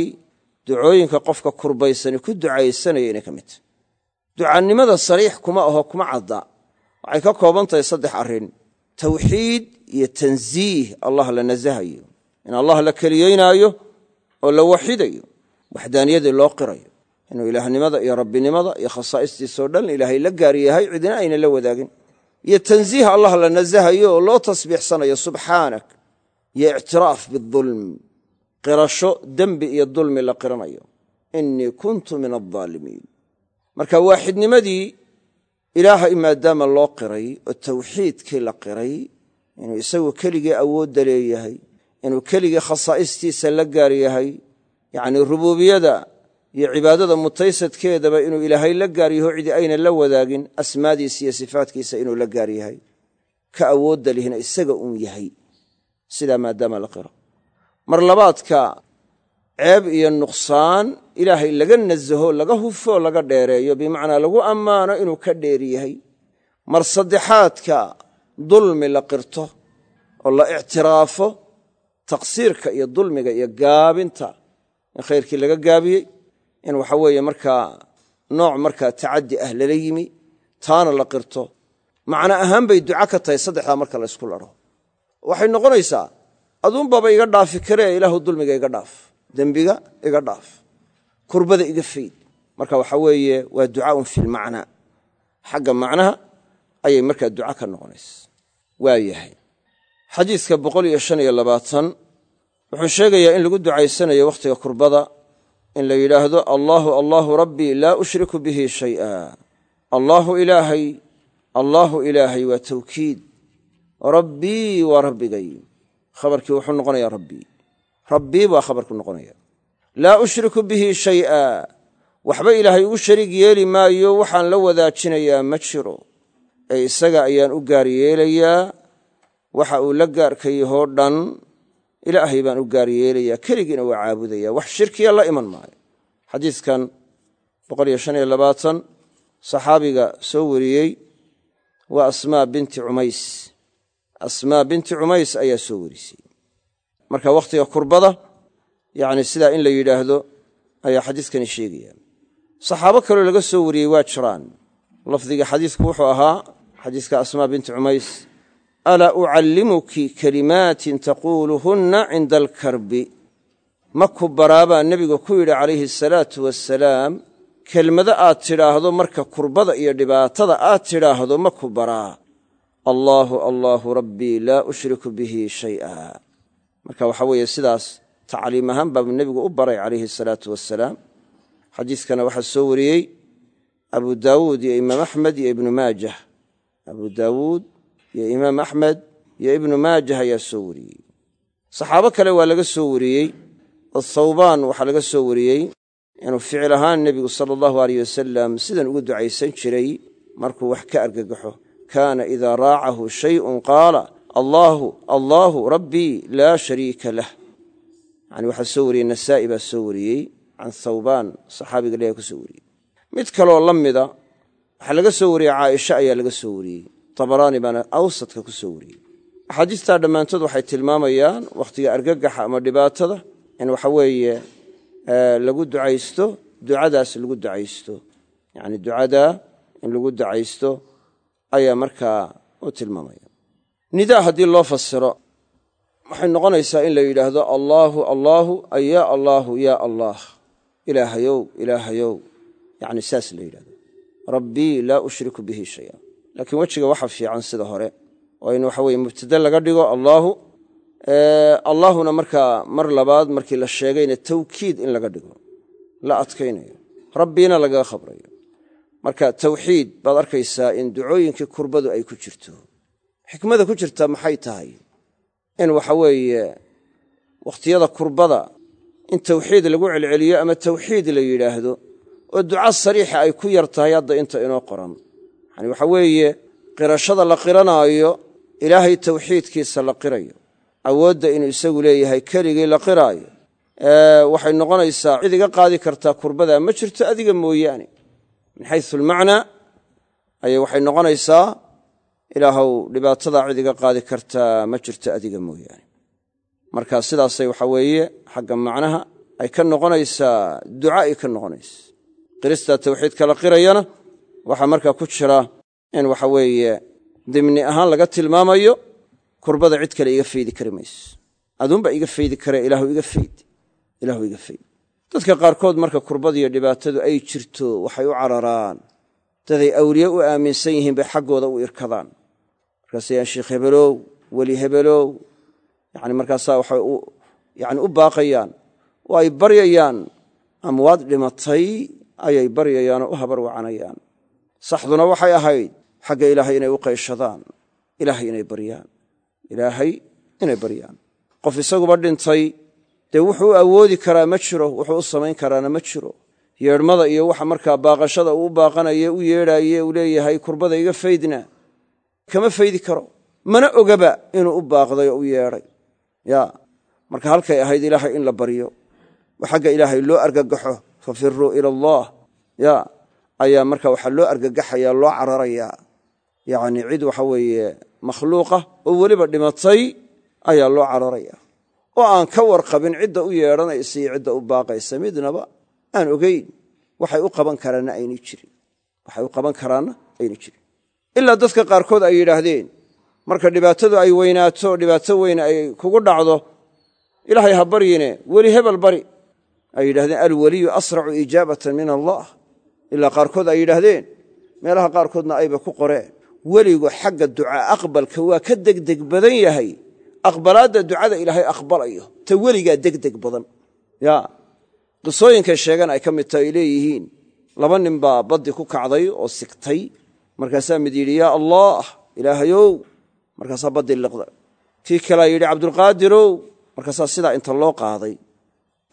ducooyinka qofka kurbaysani ku ducaysanaya inay ka mid tahay. Ducannimada sariix kuma aho kuma cadda. Waxay ka kooban tahay saddex arrin tawxiid iyo tansiih allah la nasahayo in allah la keliyeynaayo oo la waxidayo waxdaaniyadii loo qirayo. Inuu ilaahnimada iyo rabbinimada iyo khasaa'istiisao dhan ilaahay la gaar yahay cidina ayna la wadaagin iyo tansiih allah la nasahayo oo loo tasbiixsanayo subxaanak iyo ictiraaf biulm qirasho dembi iyo dulmi la qiranayo. Innii kuntu min aldaalimiin marka waaxidnimadii ilaahay maadaama loo qiray oo tawxiidkii la qiray inuu isagu keligii awoodda leeyahay inuu keligii khasaa'istiisa la gaar yahay yacnii rubuubiyada iyo cibaadada mutaysadkeedaba inuu ilaahay la gaar yaho cidi ayna la wadaagin asmaadiisa iyo sifaatkiisa inuu la gaar yahay. Ka awoodda lihina isaga uun yahay. Sidaa maadaama la qiro. Mar labaadka ceeb iyo nuqsaan ilaahay laga nasaho laga hufo laga dheereeyo bimacnaa lagu ammaano inuu ka dheer yahay. Mar saddexaadka dulmi la qirto oo la ictiraafo taqsiirka iyo dulmiga iyo gaabinta in khayrkii laga gaabiyey in waxa weeye markaa nooc markaa tacaddi ah lala yimi taana la qirto. Macno ahaan bay duca ka tahay saddexdaa marka la ysku laro. Waxay noqonaysaa aduunbaba iga dhaafi karee ilaahu dulmiga iga dhaaf. Dembiga iga dhaaf. Kurbada iga fayd marka waxa weeye waa ducaaun filmacnaa xagga macnaha ayay markaa duca ka noqonaysa. Waa yahay. Xadiiska boqol iyo shan iyo labaatan wuxuu sheegayaa in lagu ducaysanayo wakhtiga kurbada in la yidhaahdo allaahu allaahu rabbii laa ushriku bihi shay'a. Allaahu ilaahay allaahu ilaahay waa tawkiid. Rabbii waa rabbigay. Khabarkii wuxuu noqonayaa rabbii rabbii baa khabarku noqonaya. Laa ushriku bihi shay'a. Waxba ilaahay ugu shariig yeeli maayo waxaan la wadaajinayaa ma jiro. Ee isaga ayaan u gaar yeelayaa waxa uu la gaarka yahoo dhan ilaahay baan u gaar yeelayaa keligiina waa caabudaya wax shirkiya la iman maayo. Xadiidkan saxaabiga soo wariyey waa asmaa binti cumays. Asmaa binti cumays ayaa soo warisay. Marka wakhtiga kurbada yacni sidaa in la yidhaahdo ayaa xadiiskani sheegaya. Saxaabo kaloo laga soo wariyey waa jiraan. Lafdiga xadiisku wuxuu ahaa xadiiska asmaa binti cumays alaa ucallimuki kalimaatin taquuluhunna cinda alkarbi? Ma ku baraabaa nebigu ku yidhi calayhi asalaatu wasalaam kelmado aad tidhaahdo marka kurbada iyo dhibaatada aad tidhaahdo ma ku baraa. Allaahu allaahu rabbii laa ushriku bihi shay'a. Marka waxaa weeye sidaas tacliim ahaan baabuu nebigu u baray calayhi asalaatu wasalaam xadiiskana waxaa soo wariyey abu daawuud iyo imaam axmed iyo ibnu maajah. Abu daawuud iyo imaam axmed iyo ibnu maajah ayaa soo wariyey. Saxaabo kale waa laga soo wariyey oo thawbaan waxaa laga soo wariyey inuu ficil ahaan nebigu sala allahu aleyh wasalam sidan ugu ducaysan jiray markuu wax ka argagaxo. Kaana idaa raacahu shayun qaala allaahu allaahu rabbii laa shariika lah. Yani waxaa soo wariyey nasaa'i baa soo wariyey can thawbaan saxaabiga leha ku soo wariyey. Mid kaloo la mida waxaa laga soo wariyey caaisha ayaa laga soo wariyey tabaraani baana awsadka ku soo wariyey. Axaadiistaa dhammaantood waxay tilmaamayaan wakhtiga argagaxa ama dhibaatada in waxa weeye lagu ducaysto ducadaas lagu ducaysto. Yani ducadaa in lagu ducaysto ayaa markaa u tilmaamaya. Nidaa haddii loo fasiro waxay noqonaysaa in la yidhaahdo allaahu allaahu ay yaa allaahu yaa allaah ilaahayow ilaahayow. Yani saas la yidhahdo rabbii laa ushriku bihi shaya laakiin wejiga waxa fiican sida hore. Oo in waxa weye mubtade laga dhigo allaahu allaahuna markaa mar labaad markii la sheegayna tawkiid in laga dhigo. La adkaynayo. Rabbiina lagaga khabrayo. Marka tawxiid baad arkaysaa in ducooyinkii kurbadu ay ku jirto. Xikmada ku jirta maxay tahay? In waxa weeye wakhtiyada kurbada in tawxiid lagu celceliyo ama tawxiid la yidhaahdo oo duca sariixa ay ku yar tahay hadda inta inoo qoran yani waxa weeye qirashada la qiranaayo ilaahay tawxiidkiisa la qirayo. Awoodda inuu isagu leeyahay keligii la qiraayo. Waxay noqonaysaa cid iga qaadi kartaa kurbadaa ma jirto adiga mooyaane. Min xaysu almacnaa ayay waxay noqonaysaa ilaahow dhibaatadaa cid iga qaadi kartaa ma jirto adiga mooyaane. Marka sidaasay waxa weeye xagga macnaha ay ka noqonaysaa duca ay ka noqonaysa. Qiristaa tawxiidka la qirayana waxaa markaa ku jira in waxa weeye dimni ahaan laga tilmaamayo kurbada cid kale iga faydi kari mayso. Aduunbaa iga faydi kare ilaahu iga fayd ilaahu iga fayd dadka qaarkood marka kurbadiyo dhibaatadu ay jirto waxay u cararaan. Daday awliye u aaminsan yihiin bay xaggooda u irkadaan. Markaasayaan sheikh hebelow weli hebelow yani markaasaa waxay yani u baaqayaan oo ay baryayaan amwaad dhimatay ayay baryayaan oo u habar wacanayaan saxduna waxay ahayd xagga ilaahay inay u qayshadaan ilaahay inay baryaan ilaahay inay baryaan. Qof isaguba dhintay dee wuxuu u awoodi karaa ma jiro wuxuu u samayn karaana ma jiro. Yeedhmada iyo waxa markaa baaqashada uu u baaqanaye u yeedhaaye uu leeyahay kurbada iga faydna kama faydi karo. Mana ogaba inuu u baaqday oo u yeedhay. Ya marka halkay ahayd ilaahay in la baryo oo xagga ilaahay loo argagaxo fafiruu ila allah. Ya ayaa marka waxaa loo argagaxaya loo cararayaa yacni cid waxa weeye makhluuqa oo weliba dhimatay ayaa loo cararaya. Oo aan ka warqabin cidda u yeedhanaysa iyo cidda u baaqaysa midnaba aan ogeyn. Waxay u qaban karaanna aynay jirin. Waxay u qaban karaanna aynay jirin. Ilaa dadka qaarkood ay yidhaahdeen marka dhibaatadu ay weynaato dhibaato weyn ay kugu dhacdo ilaahay ha baryine weli hebel bari. Ay yidhahdeen alweliyu asracu ijaabatan min allah ilaa qaarkood ay yidhaahdeen. Meelaha qaarkoodna ayba ku qoreen. Weligu xagga ducaa aqbalka waa ka degdeg badan yahay. Aqbalaadda ducada ilaahay aqbalayo ta weligaa degdeg badan. Ya qisooyinkay sheegan ay ka mid tahay ay leeyihiin. Laba nin baa baddi ku kacday oo sigtay. Markaasaa mid yidhi yaa allah ilaahayow. Markaasaa baddi liqda kii kalea yidhi cabdulqaadirow. Markaasaa sidaa inta loo qaaday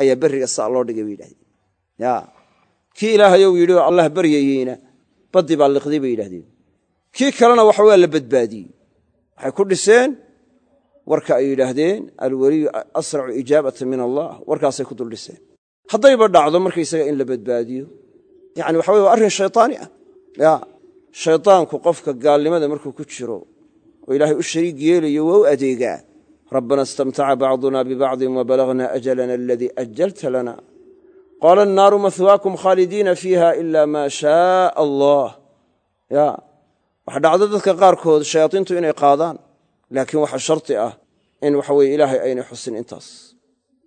ayaa berriga saa loo dhigay bay yidhahdeen kii ilaahayow yidhi oo allah baryayeyna baddi baa liqday bay yidhahdeen kii kalena waxa waa la badbaadiyey. Waxay ku dhiseen warka ay yidhaahdeen alweliyu asracu ijaabatan min allah. Warkaasay ku dul dhiseen. Haddayba dhacdo markaysaga in la badbaadiyo. Yani waxa weye waa arrin shaytaani ah. Ya shaydaanku qofka gaalnimada markuu ku jiro oo ilaahay u shariig yeelayo waa u adeegaa. Rabbana istamtaca bacduna bibacdin wabalagna ajalana aladii ajalta lana qaala annaaru mahwaakum khaalidiina fiiha ila maa shaaa allah ya waxa dhacdo dadka qaarkood shayaadiintu inay qaadaan laakiin waxa sharti ah in waxa weye ilaahay aynay xusin intaas.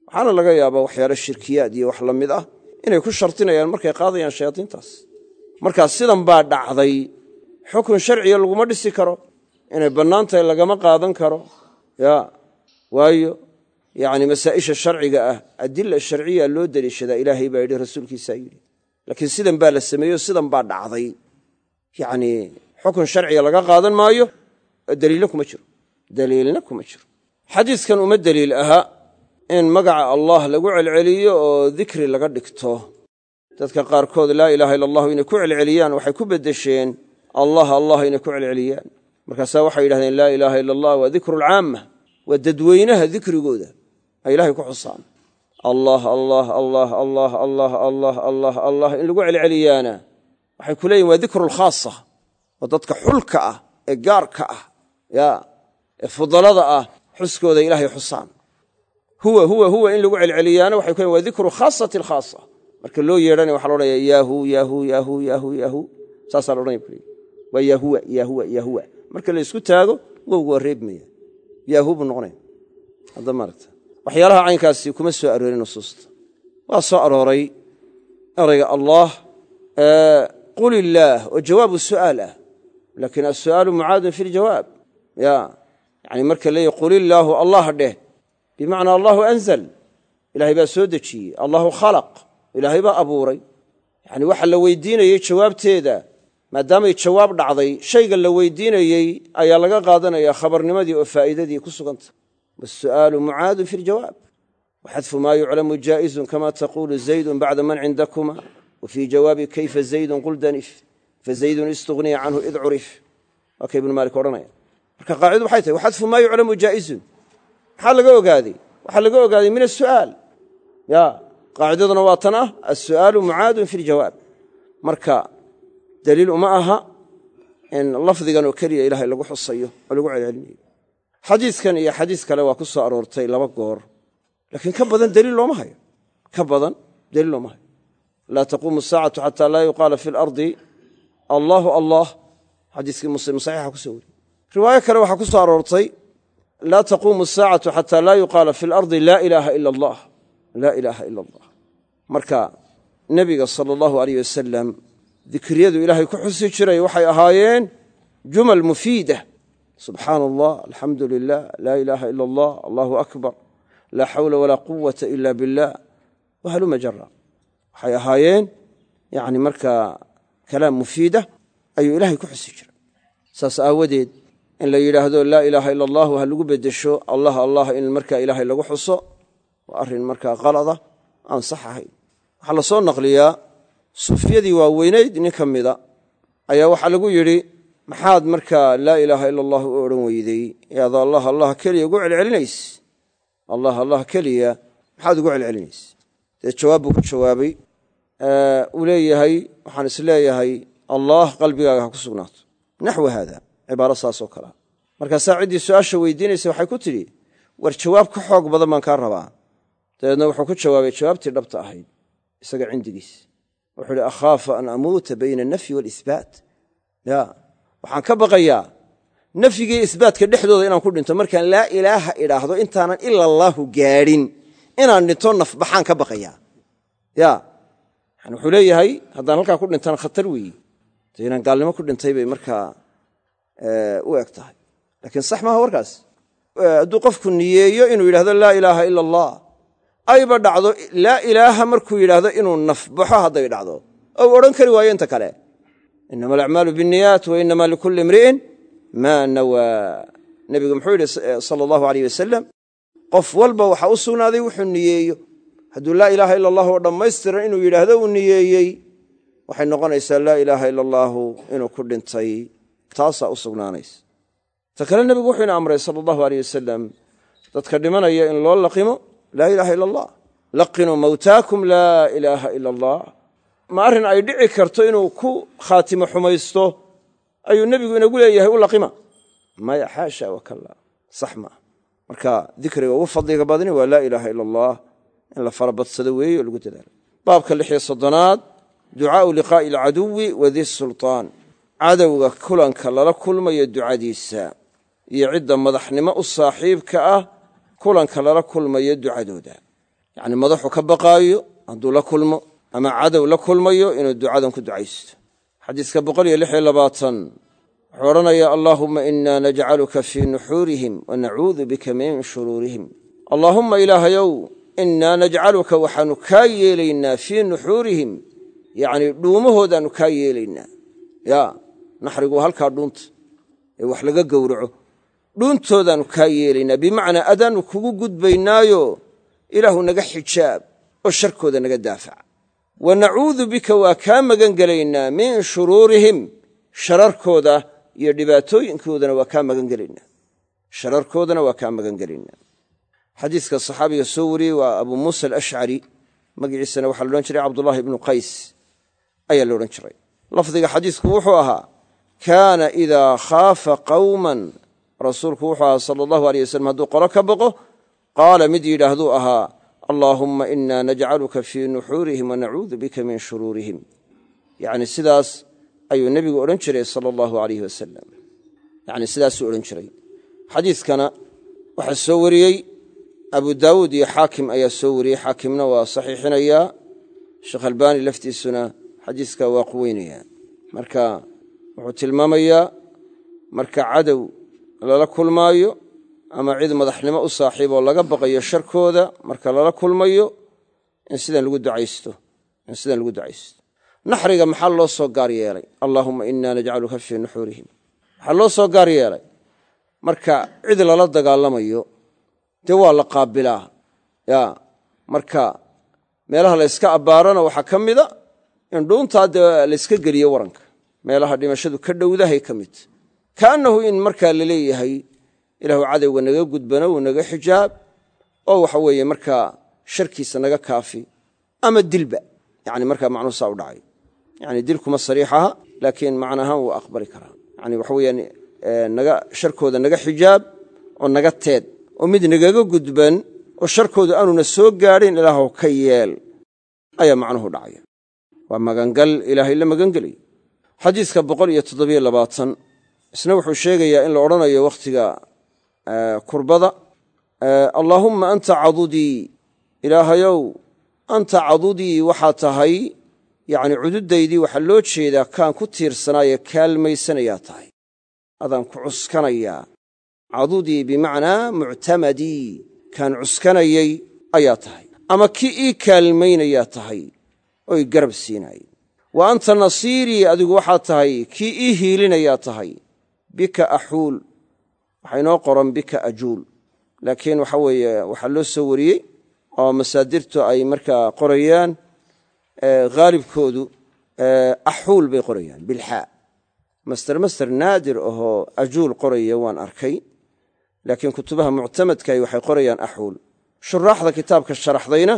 Waxaana laga yaabaa waxyaalo shirkiyaad iyo wax la mid ah inay ku shartinayaan markay qaadayaan shayaadiintaas markaa sidan baa dhacday xukun sharciga laguma dhisi karo inay bannaan tahay lagama qaadan karo ya waayo yacni masaa'isha sharciga ah adila sharciya loo deliishadaa ilaahay baa yidhi rasuulkiisaa yidhi. Laakiin sidan baa la sameeyo sidan baa dhacday. Yacni xukun sharciga laga qaadan maayo daliilna kuma jiro. Daliilna kuma jiro. Xadiiskan uma deliil aha in magaca allah lagu celceliyo oo dikri laga dhigto. Dadka qaarkood laa ilaaha illa allahu inay ku celceliyaan waxay ku beddesheen allah allah inay ku celceliyaan. Markaasaa waxay yidhahdeen laa ilaaha illa allah waa dikru lcaamma waa dadweynaha dikrigooda ay ilahay ku xusaan. Allah allah allah allah allah allah allah allah in lagu celceliyaana. Waxay ku leeyihiin waa dikru lkhaasa oo dadka xulka ah ee gaarka ah ya ee fudalada ah xuskooda ilaahay xusaan. Huwa huwa huwa in lagu celceliyaana waxay ku leyin waa dikru khaasati alkhaasa marka loo yeedhanaya waxa loodhanaya yahu yahu yahu yahu yahu saasaa laodhanaya ku waa yahuwa yahuwa yahuwa. Marka la isku taago wowga waa reebmaya yahu buu noqonaya hadda maaragta waxyaalaha caynkaasi kuma soo aroorin nusuusta. Waa soo arooray erayga allah qul illaah oo jawaabu su'aal ah. Laakiin asu'aalu mucaadun fi ljawaab ya yani marka leeyahy qul illaahu allah dheh bimacnaa allahu anzal. Ilaahay baa soo dejiyey. Allahu khalaq. Ilaahay baa abuuray. Yani waxa la weydiinayey jawaabteeda maadaamay jawaab dhacday shayga la weydiinayey ayaa laga qaadanaya khabarnimadii oo faa'iidadii ku sugantah wasu'aalu mucaadun fi ljawaab waxadfu maa yuclamu jaa'izun kama taquulu zaydun bacda man cindakuma wa fii jawaabi kayfa zaydun qul danif fazaydun istughniya canhu id curif waa ka ibnu maalik odhanaya marka qaacidu waxay tahay waxadfu maa yuclamu jaa'izun maxaa laga ogaaday waxaa laga ogaaday min asu'aal ya qaacidaduna waa tan ah asu'aalu mucaadun fi ljawaab marka daliil uma aha in lafdigan oo keliya ilaahay lagu xusayo oo lagu celcelinayo xadiiskan iyo xadiis kale waa ku soo aroortay laba goor. Laakiin ka badan daliil looma hayo. Ka badan daliil looma hayo. Laa taquumu saacatu xataa laa yuqaala fi lardi allaahu allah. Xadiiskii muslim saxiixa ku soo riwaayo kale waxaa ku soo aroortay laa taquumu saacatu xataa laa yuqaala fi lardi laa ilaaha ila allah. Laa ilaaha ila allah. Marka nebiga sala allahu aleyh wasalam dikriyadu ilaahay ku xusi jiray waxay ahaayeen jumal mufiida subxaana allah alxamdu lilah laa ilaaha ila allah allahu akbar laa xawla walaa quwata ila billah. Wahaluma jara waxay ahaayeen yani markaa kalaam mufiida ayuu ilaahay ku xusi jiray. Saas aawadeed in la yidhaahdo laa ilaaha ila allahu ha lagu bedesho allah allah in markaa ilaahay lagu xuso waa arrin markaa qalada aan sax ahayn. Waxaa la soo naqliyaa sufyadii waaweynayd nin ka mida ayaa waxaa lagu yidhi maxaad markaa laa ilaaha ila allah u odhan weydey yaada allah allah keliya ugu celcelinays allah allah keliya maxaad ugu celcelinays dee jawaab buu ku jawaabay. Uu leeyahay waxaan is leeyahay allah qalbigaaga ha ku sugnaato. Naxwu haada cibaaro saasoo kalea markaasaa ciddii su'aasha weydiinaysa waxay ku tidhi war jawaab ka xoog badan baan kaa rabaa. Dabeedna wuxuu ku jawaabay jawaabtii dhabta ahayd isaga cindigiis. Wuxuu ihi akhaafa an amuuta bayna alnafyi waalisbaat ya waxaan ka baqayaa nafyigii isbaatka dhexdooda inaan ku dhinto markaan laa ilaaha idhaahdo intaanan ila allaahu gaadhin inaan dhinto nafbaxaan ka baqayaa. Ya yani wuxuu leeyahay haddaan halkaa ku dhintana khatar weeye dee inaan gaalnimo ku dhintay bay markaa u eg tahay. Laakiin sax maaha warkaas. Hadduu qofku niyeeyo inuu yidhahdo laa ilaaha ila allah ayba dhacdo laa ilaaha markuu yidhaahdo inuu nafbaxo hadday dhacdo. Ou odhan kari waayo inta kale inama alacmaalu binniyaat wa inama likulli imri'in maa nawaa nebigu muxuu yidhi sala allahu aleyh wasalam qof walba waxaa u sugnaaday wuxuu niyeeyo hadduu laa ilaaha ila allahu oo dhammaystiran inuu yidhaahdo uu niyeeyey waxay noqonaysaa laa ilaaha ila allaahu inuu ku dhintay. Taasaa u sugnaanaysa. Ta kale nebigu wuxuu ina amray sala allahu aleyh wasalam dadka dhimanaya in loo laqimo laa ilaaha ila allah laqinuu mawtaakum laa ilaaha ila allah ma arrin ay dhici karto inuu ku khaatimo xumaysto ayuu nebigu inagu leeyahay u laqima. Maya xaasha wakalla sax maa marka dikriga ugu fadliga badni waa laa ilaaha ila allah in la farabadsado weeye oo lagu dadaalo. Baabka lix iyo soddonaad ducaau liqaa'i alcaduwi wadi sulطaan cadowga kulanka lala kulmayo ducadiisa iyo cidda madaxnimo u saaxiibka ah kulanka lala kulmayo ducadooda. Yacni madaxu ka baqaayo hadduu la kulmo ama cadow la kulmayo inuu ducadan ku ducaysto. Xadiiska wuxuu odhanaya allaahumma inaa najcaluka fii nuxuurihim wa nacuudu bika min shuruurihim. Allaahumma ilaahayow innaa najcaluka waxaanu kaa yeelaynaa fii nuxuurihim. Yacnii dhuumahoodaannu kaa yeelaynaa. Yaa naxrigu halkaa dhuunta ee wax laga gowraco. Dhuuntoodaannu kaa yeelaynaa. Bimacnaa adaannu kugu gudbaynaayo. Ilaahu naga xijaab oo sharkooda naga daafac wa nacuudu bika waa kaa magan gelaynaa min shuruurihim. Shararkooda iyo dhibaatooyinkoodana waa kaa magan gelaynaa shararkoodana waa kaa magan gelaynaa xadiiska saxaabiga soo wariyey waa abu muusa alashcari magaciisana waxaa laodhan jiray cabdullaahi ibnu qays ayaa la odhan jiray. Lafdiga xadiisku wuxuu ahaa kaana idaa khaafa qawman. Rasuulku wuxuu ahaa sala allahu aleyh wasalam hadduu qolo ka boqo qaala mid yidhaahduu ahaa allaahumma inaa najcaluka fii nuxuurihim wa nacuudu bika min shuruurihim yacni sidaas ayuu nebigu odhan jiray sala allahu alayh wasalam yacni sidaasuu odhan jiray. Xadiidkana waxaa soo wariyey abu daawuud iyo xaakim ayaa soo wariyey. Xaakimna waa saxiixinayaa sheekh albaani laftiisuna xadiiska waa quweynayaa marka wuxuu tilmaamayaa marka cadow lala kulmaayo ama cid madaxnimo u saaxiiboo laga baqayo sharkooda marka lala kulmayo in sidan lagu ducaysto naxriga maxaa loo soo gaar yeelay? Allaahumma inaa najcaluka fii nuxuurihim waxaa loo soo gaar yeelay? Marka cid lala dagaalamayo dee waa la qaabilaa. Marka meelaha layska abbaarana waxaa ka mida in dhuuntaa dee layska geliyo waranka. Meelaha dhimashadu ka dhowdahay ka mid. Kaannahu in markaa la leeyahay ilaahu cadowga naga gudbanow naga xijaab oo waxa weeye markaa sharkiisa naga kaafi. Ama dilba yani markaa macnuu saa u dhacay. Yani dilkuma sariixaha laakiin macnaahaan wuu aqbali karaa yani waxa weyaan naga sharkooda naga xijaab oo naga teed. Oo mid nagaga gudban oo sharkooda aanuna soo gaadhin ilaahw ka yeel ayaa macnuhu dhacaya. Waa magangal ilaahay la magangelayo xadiiska boqol iyo toddobiyo labaatan isna wuxuu sheegayaa in la odhanayo wakhtiga kurbada allaahumma anta cadudii ilaahayow anta cadudii waxaa tahay yacni cududaydii waxaa loo jeedaa kaan ku tiirsanaaye kaalmaysanayaa tahay. Adaan ku cuskanayaa. Cadudii bimacnaa muctamadii kaan cuskanayey ayaa tahay. Ama kii ii kaalmaynayaa tahay oo i garab siinaayey wa anta nasiirii adigu waxaa tahay kii ii hiilinayaa tahay. Bika axuul waxaa inoo qoran bika ajuul. Laakiin waxa weeye waxaa loo soo wariyey oo masaadirtu ay markaa qorayaan haalibkoodu axuul bay qorayaan bilxaa master master naadir ahoo ajuul qoraya waan arkay. Laakiin kutubaha muctamadkahi waxay qorayaan axuul. Shuraaxda kitaabka sharaxdayna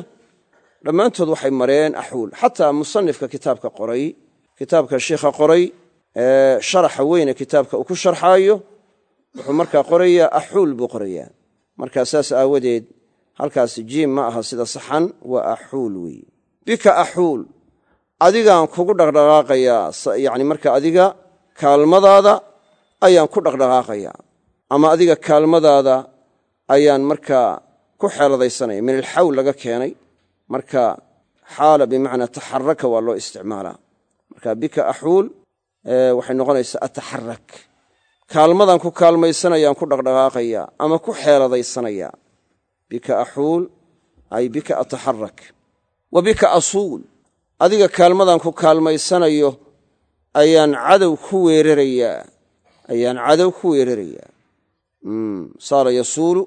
dhammaantood waxay mareen axuul. Xataa musanifka kitaabka qoray kitaabka shiikha qoray sharaxa weyne kitaabka uu ku sharxaayo wuxuu markaa qorayaa axuul buu qorayaa. Markaa saas aawadeed halkaas jiim ma aha sida saxan waa axuul weeye bika axuul adigaan kugu dhaqdhaqaaqayaa yani marka adiga kaalmadaada ayaan ku dhaqdhaqaaqayaa. Ama adiga kaalmadaada ayaan markaa ku xeeladaysanaya min alxawl laga keenay. Marka xaala bimacnaa taxaraka waa loo isticmaalaa. Marka bika axuul waxay noqonaysaa ataxarak kaalmadaan ku kaalmaysanayaan ku dhaqdhaqaaqayaa ama ku xeeladaysanayaa bika axuul ay bika ataxarak wa bika asuul. Adiga kaalmadaan ku kaalmaysanayo ayaan cadow ku weerarayaa ayaan cadow ku weerarayaa saara yasuulu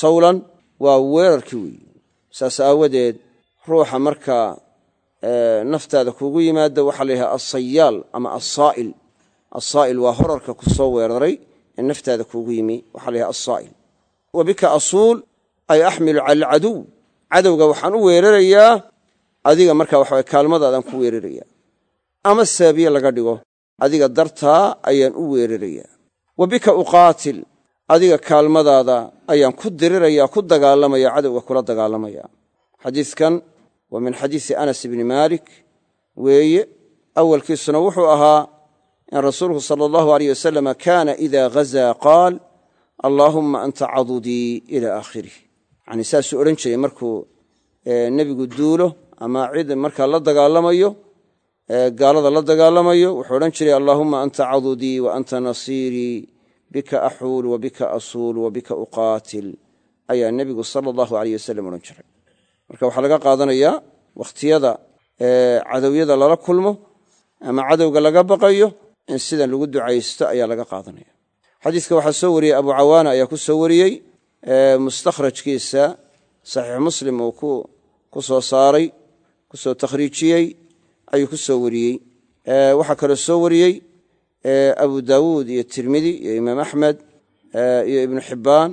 sawlan waa weerarkii weeye saas aawadeed ruuxa markaa naftaada kuugu yimaada waxaa la yidhaha alsayaal ama alsaa'il alsaa'il waa horarka ku soo weeraray ee naftaada kuugu yimi waxaa la yidhaha alsaa'il wa bika asuul ay axmilu cala alcaduw. Cadowga waxaan u weerarayaa adiga markaa waxa kaalmadaadaan ku weerarayaa ama saabiye laga dhigo adiga dartaa ayaan u weerarayaa. Wa bika uqaatil adiga kaalmadaada ayaan ku diriraya ku dagaalamaya cadowga kula dagaalamaya. Xadiidkan waa min xadiisi anas ibni maalik weeye awalkiisuna wuxuu ahaa in rasuulku sala allahu aleyh wasalama kaana ida ghazaa qaal allaahumma anta cadudii ila aakhirih yani saasuu odhan jiray markuu nebigu duulo ama cid markaa la dagaalamayo gaalada la dagaalamayo wuxuu odhan jiray allaahumma anta cadudii wa anta nasiirii bika axuul wa bika asuul wa bika uqaatil ayaa nebigu sala allahu aleyh wasalam odhan jiray marka waxaa laga qaadanayaa wakhtiyada cadowyada lala kulmo ama cadowga laga baqayo in sidan lagu ducaysto ayaa laga qaadanaya. Xadiiska waxaa soo wariyey abu cawaana ayaa ku soo wariyey mustakhrajkiisa saxiix muslim uu ku soo saaray ku soo takhriijiyey ayuu ku soo wariyey. Waxaa kaloo soo wariyey abu daawuud iyo tirmidi iyo imaam axmed iyo ibnu xibbaan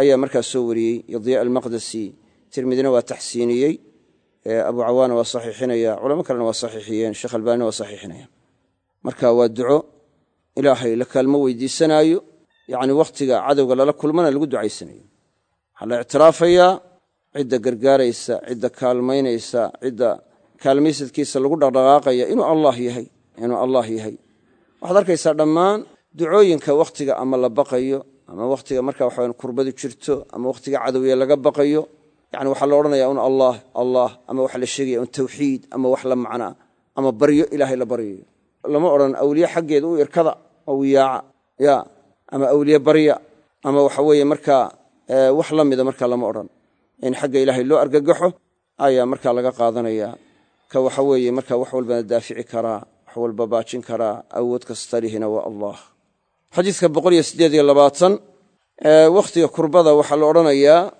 ayaa markaas soo wariyey. Iyo diya almaqdesi tirmidina waa taxsiiniyey abu cawaana waa saxiixinaya culamo kalena waa saxiixiyeen sheekh albaanina waa saxiixinaya marka waa duco ilaahay la kaalmo weydiisanaayo. Yacni wakhtiga cadowga lala kulmana lagu ducaysanayo. Waxaa la ictiraafayaa cidda gargaaraysa cidda kaalmaynaysa cidda kaalmaysadkiisa lagu dhaqdhaqaaqaya inuu allah yahay inuu allah yahay. Waxaad arkaysaa dhammaan ducooyinka wakhtiga ama la baqayo ama wakhtiga marka waxawan kurbadu jirto ama wakhtiga cadowya laga baqayo. Yani waxaa la odhanaya un allah allah ama waxa la sheegaya un tawxiid ama wax la macnaa ama baryo ilaahay la baryayo lama odhan awliye xaggeeda u irkada oo wiyaaca ya ama awliye barya ama waxa weeye markaa wax la mida markaa lama odhan. In xagga ilaahay loo argagaxo ayaa markaa laga qaadanaya. Ka waxa weeye marka wax walbana daafici karaa wax walba baajin karaa awood kasta lihina waa allah. Xadiiska labaatan wakhtiga kurbada waxaa la odhanayaa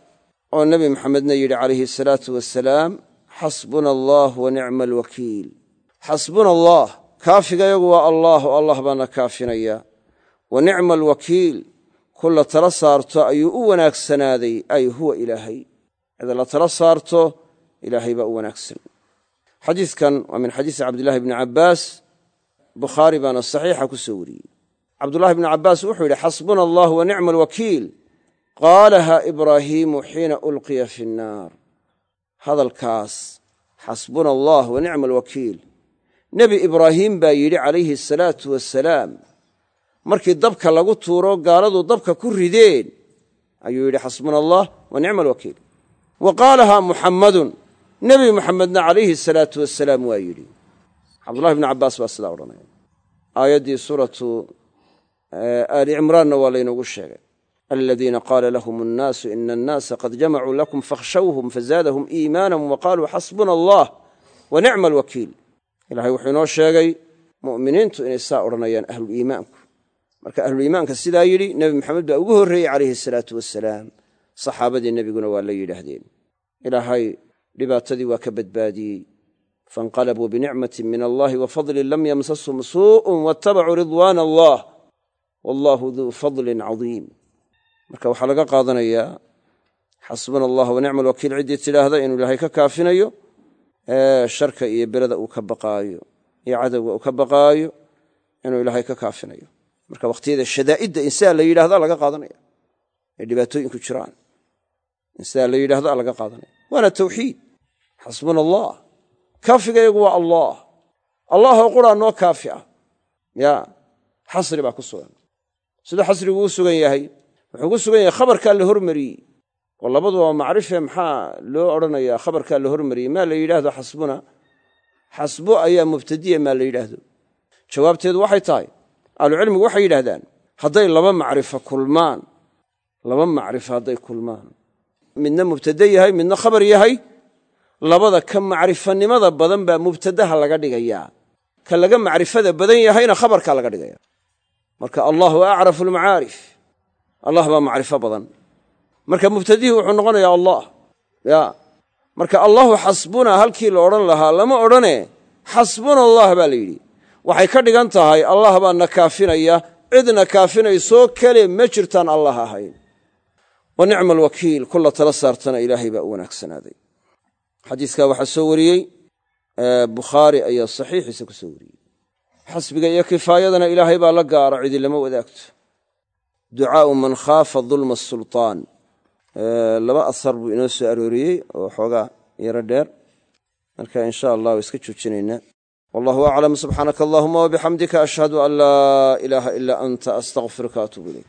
oo nebi maxamedna yidhi calayhi asalaatu wasalaam xasbuna allah wa nicma alwakiil xasbuna allah kaafigayagu waa allah oo allah baana kaafinaya. Wa nicma alwakiil ku la tala saarto ayuu u wanaagsanaaday ay huwa ilaahay. Cida la tala saarto ilaahay baa u wanaagsan. Xadiidkan waa min xadiisi cabdillahi bni cabbaas bukhaari baana saxiixa ku soo wariyey. Cabdullahi bni cabbaas wuxuu yidhi xasbuna allah wa nicma alwakiil. Qaalaha ibraahiimu xiina ulqiya fi nnaar. Hadalkaas xasbuna allah wa nicma alwakiil nebi ibraahiim baa yidhi calayhi asalaatu wasalaam markii dabka lagu tuuro gaaladu dabka ku rideen ayuu yidhi xasbuna allah wa nicma alwakiil wa qaalaha muxammadun nebi muxamedna calayhi asalaatu wasalaam waa yidhi. Cabdullahi bni cabbaas baa sidaa odhanaya. Aayaddii suuratu aali cimraanna waa laynoogu sheegay. Aladiina qaala lahum annaasu ina annaasa qad jamacuu lakum fakhshawhum fazaadahum iimaanan wa qaaluu xasbuna allah wa nicma alwakiil ilahay wuxuu inoo sheegay mu'miniintu inay saa odhanayaan ahluliimaanku marka ahluliimaanka sidaa yidhi nebi maxamed baa ugu horreeyey calayhi asalaatu wasalaam saxaabadii nebiguna waa la yidhaahdeen. Ilaahay dhibaatadii waa ka badbaadiyey. Fainqalabuu binicmati min allahi wa fadlin lam yamsashum suu'un waattabacuu ridwaana allah. Wallahu duu fadlin cadiim. Marka waxaa laga qaadanayaa xasbuna allah wa alwakiil ciddii tidhaahda inuu ilaahay ka kaafinayo sharka iyo berada uu ka baqaayo iyo cadowga uu ka baqaayo inuu ilaahay ka kaafinayo. Marka wakhtiyada shadaa'idda insaa la yidhahda laga qaadanaya. Ee dhibaatooyinku jiraan. Insaa la yidhahda laga qaadanaya. Waana tawxiid. Xasbuna allah kaafigayagu waa allah. Allahoo quraa noo kaafi ah. Ya xasri baa ku sugan. Siduu xasrigu u sugan yahay wuxuu ku sugan yahay khabarkaa la hormariyey oo labaduba macrife maxaa loo odhanayaa? Khabarkaa la hormariyey. Maa la yidhaahdo xasbuna? Xasbo ayaa mubtadiya maa la yidhaahdo. Jawaabteedu waxay tahay ahlucilmigu waxay yidhahdaan hadday laba macrifo kulmaan. Laba macrifo hadday kulmaan. Midna mubtade yahay midna khabar yahay. Labada ka macrifanimada badan baa mubtadaha laga dhigayaa. Ka laga macrifada badan yahayna khabarkaa laga dhigaya marka allahu acrafu almacaarif allah baa macrifo badan marka mubtadihii wuxuu noqonayaa allah. Ya. Marka allahu xasbuna halkii la odhan lahaa lama odhane xasbuna allah baa la yidhi. Waxay ka dhigan tahay allah baa na kaafinaya cidna kaafinaysoo kale ma jirtaan allah ahayn. Wa nicma alwakiil kula tala saartana ilaahay baa u wanaagsanaaday xadiiskaa waxaa soo wariyey bukhaari ayaa saxiixiisa ku soo wariyey. Xasbiga iyo kifaayadana ilaahay baa la gaara cidi lama wadaagto. Ducaau man khaafa dulma asulطaan laba asar buu inoo soo arooriyey oo xoogaa yaro dheer. Marka in sha allah iska joojinaynaa wallahu aclam subxaanaka allahuma wabixamdika ashhadu an laa ilaaha ilaa anta astaqfiruka atuubu ilayk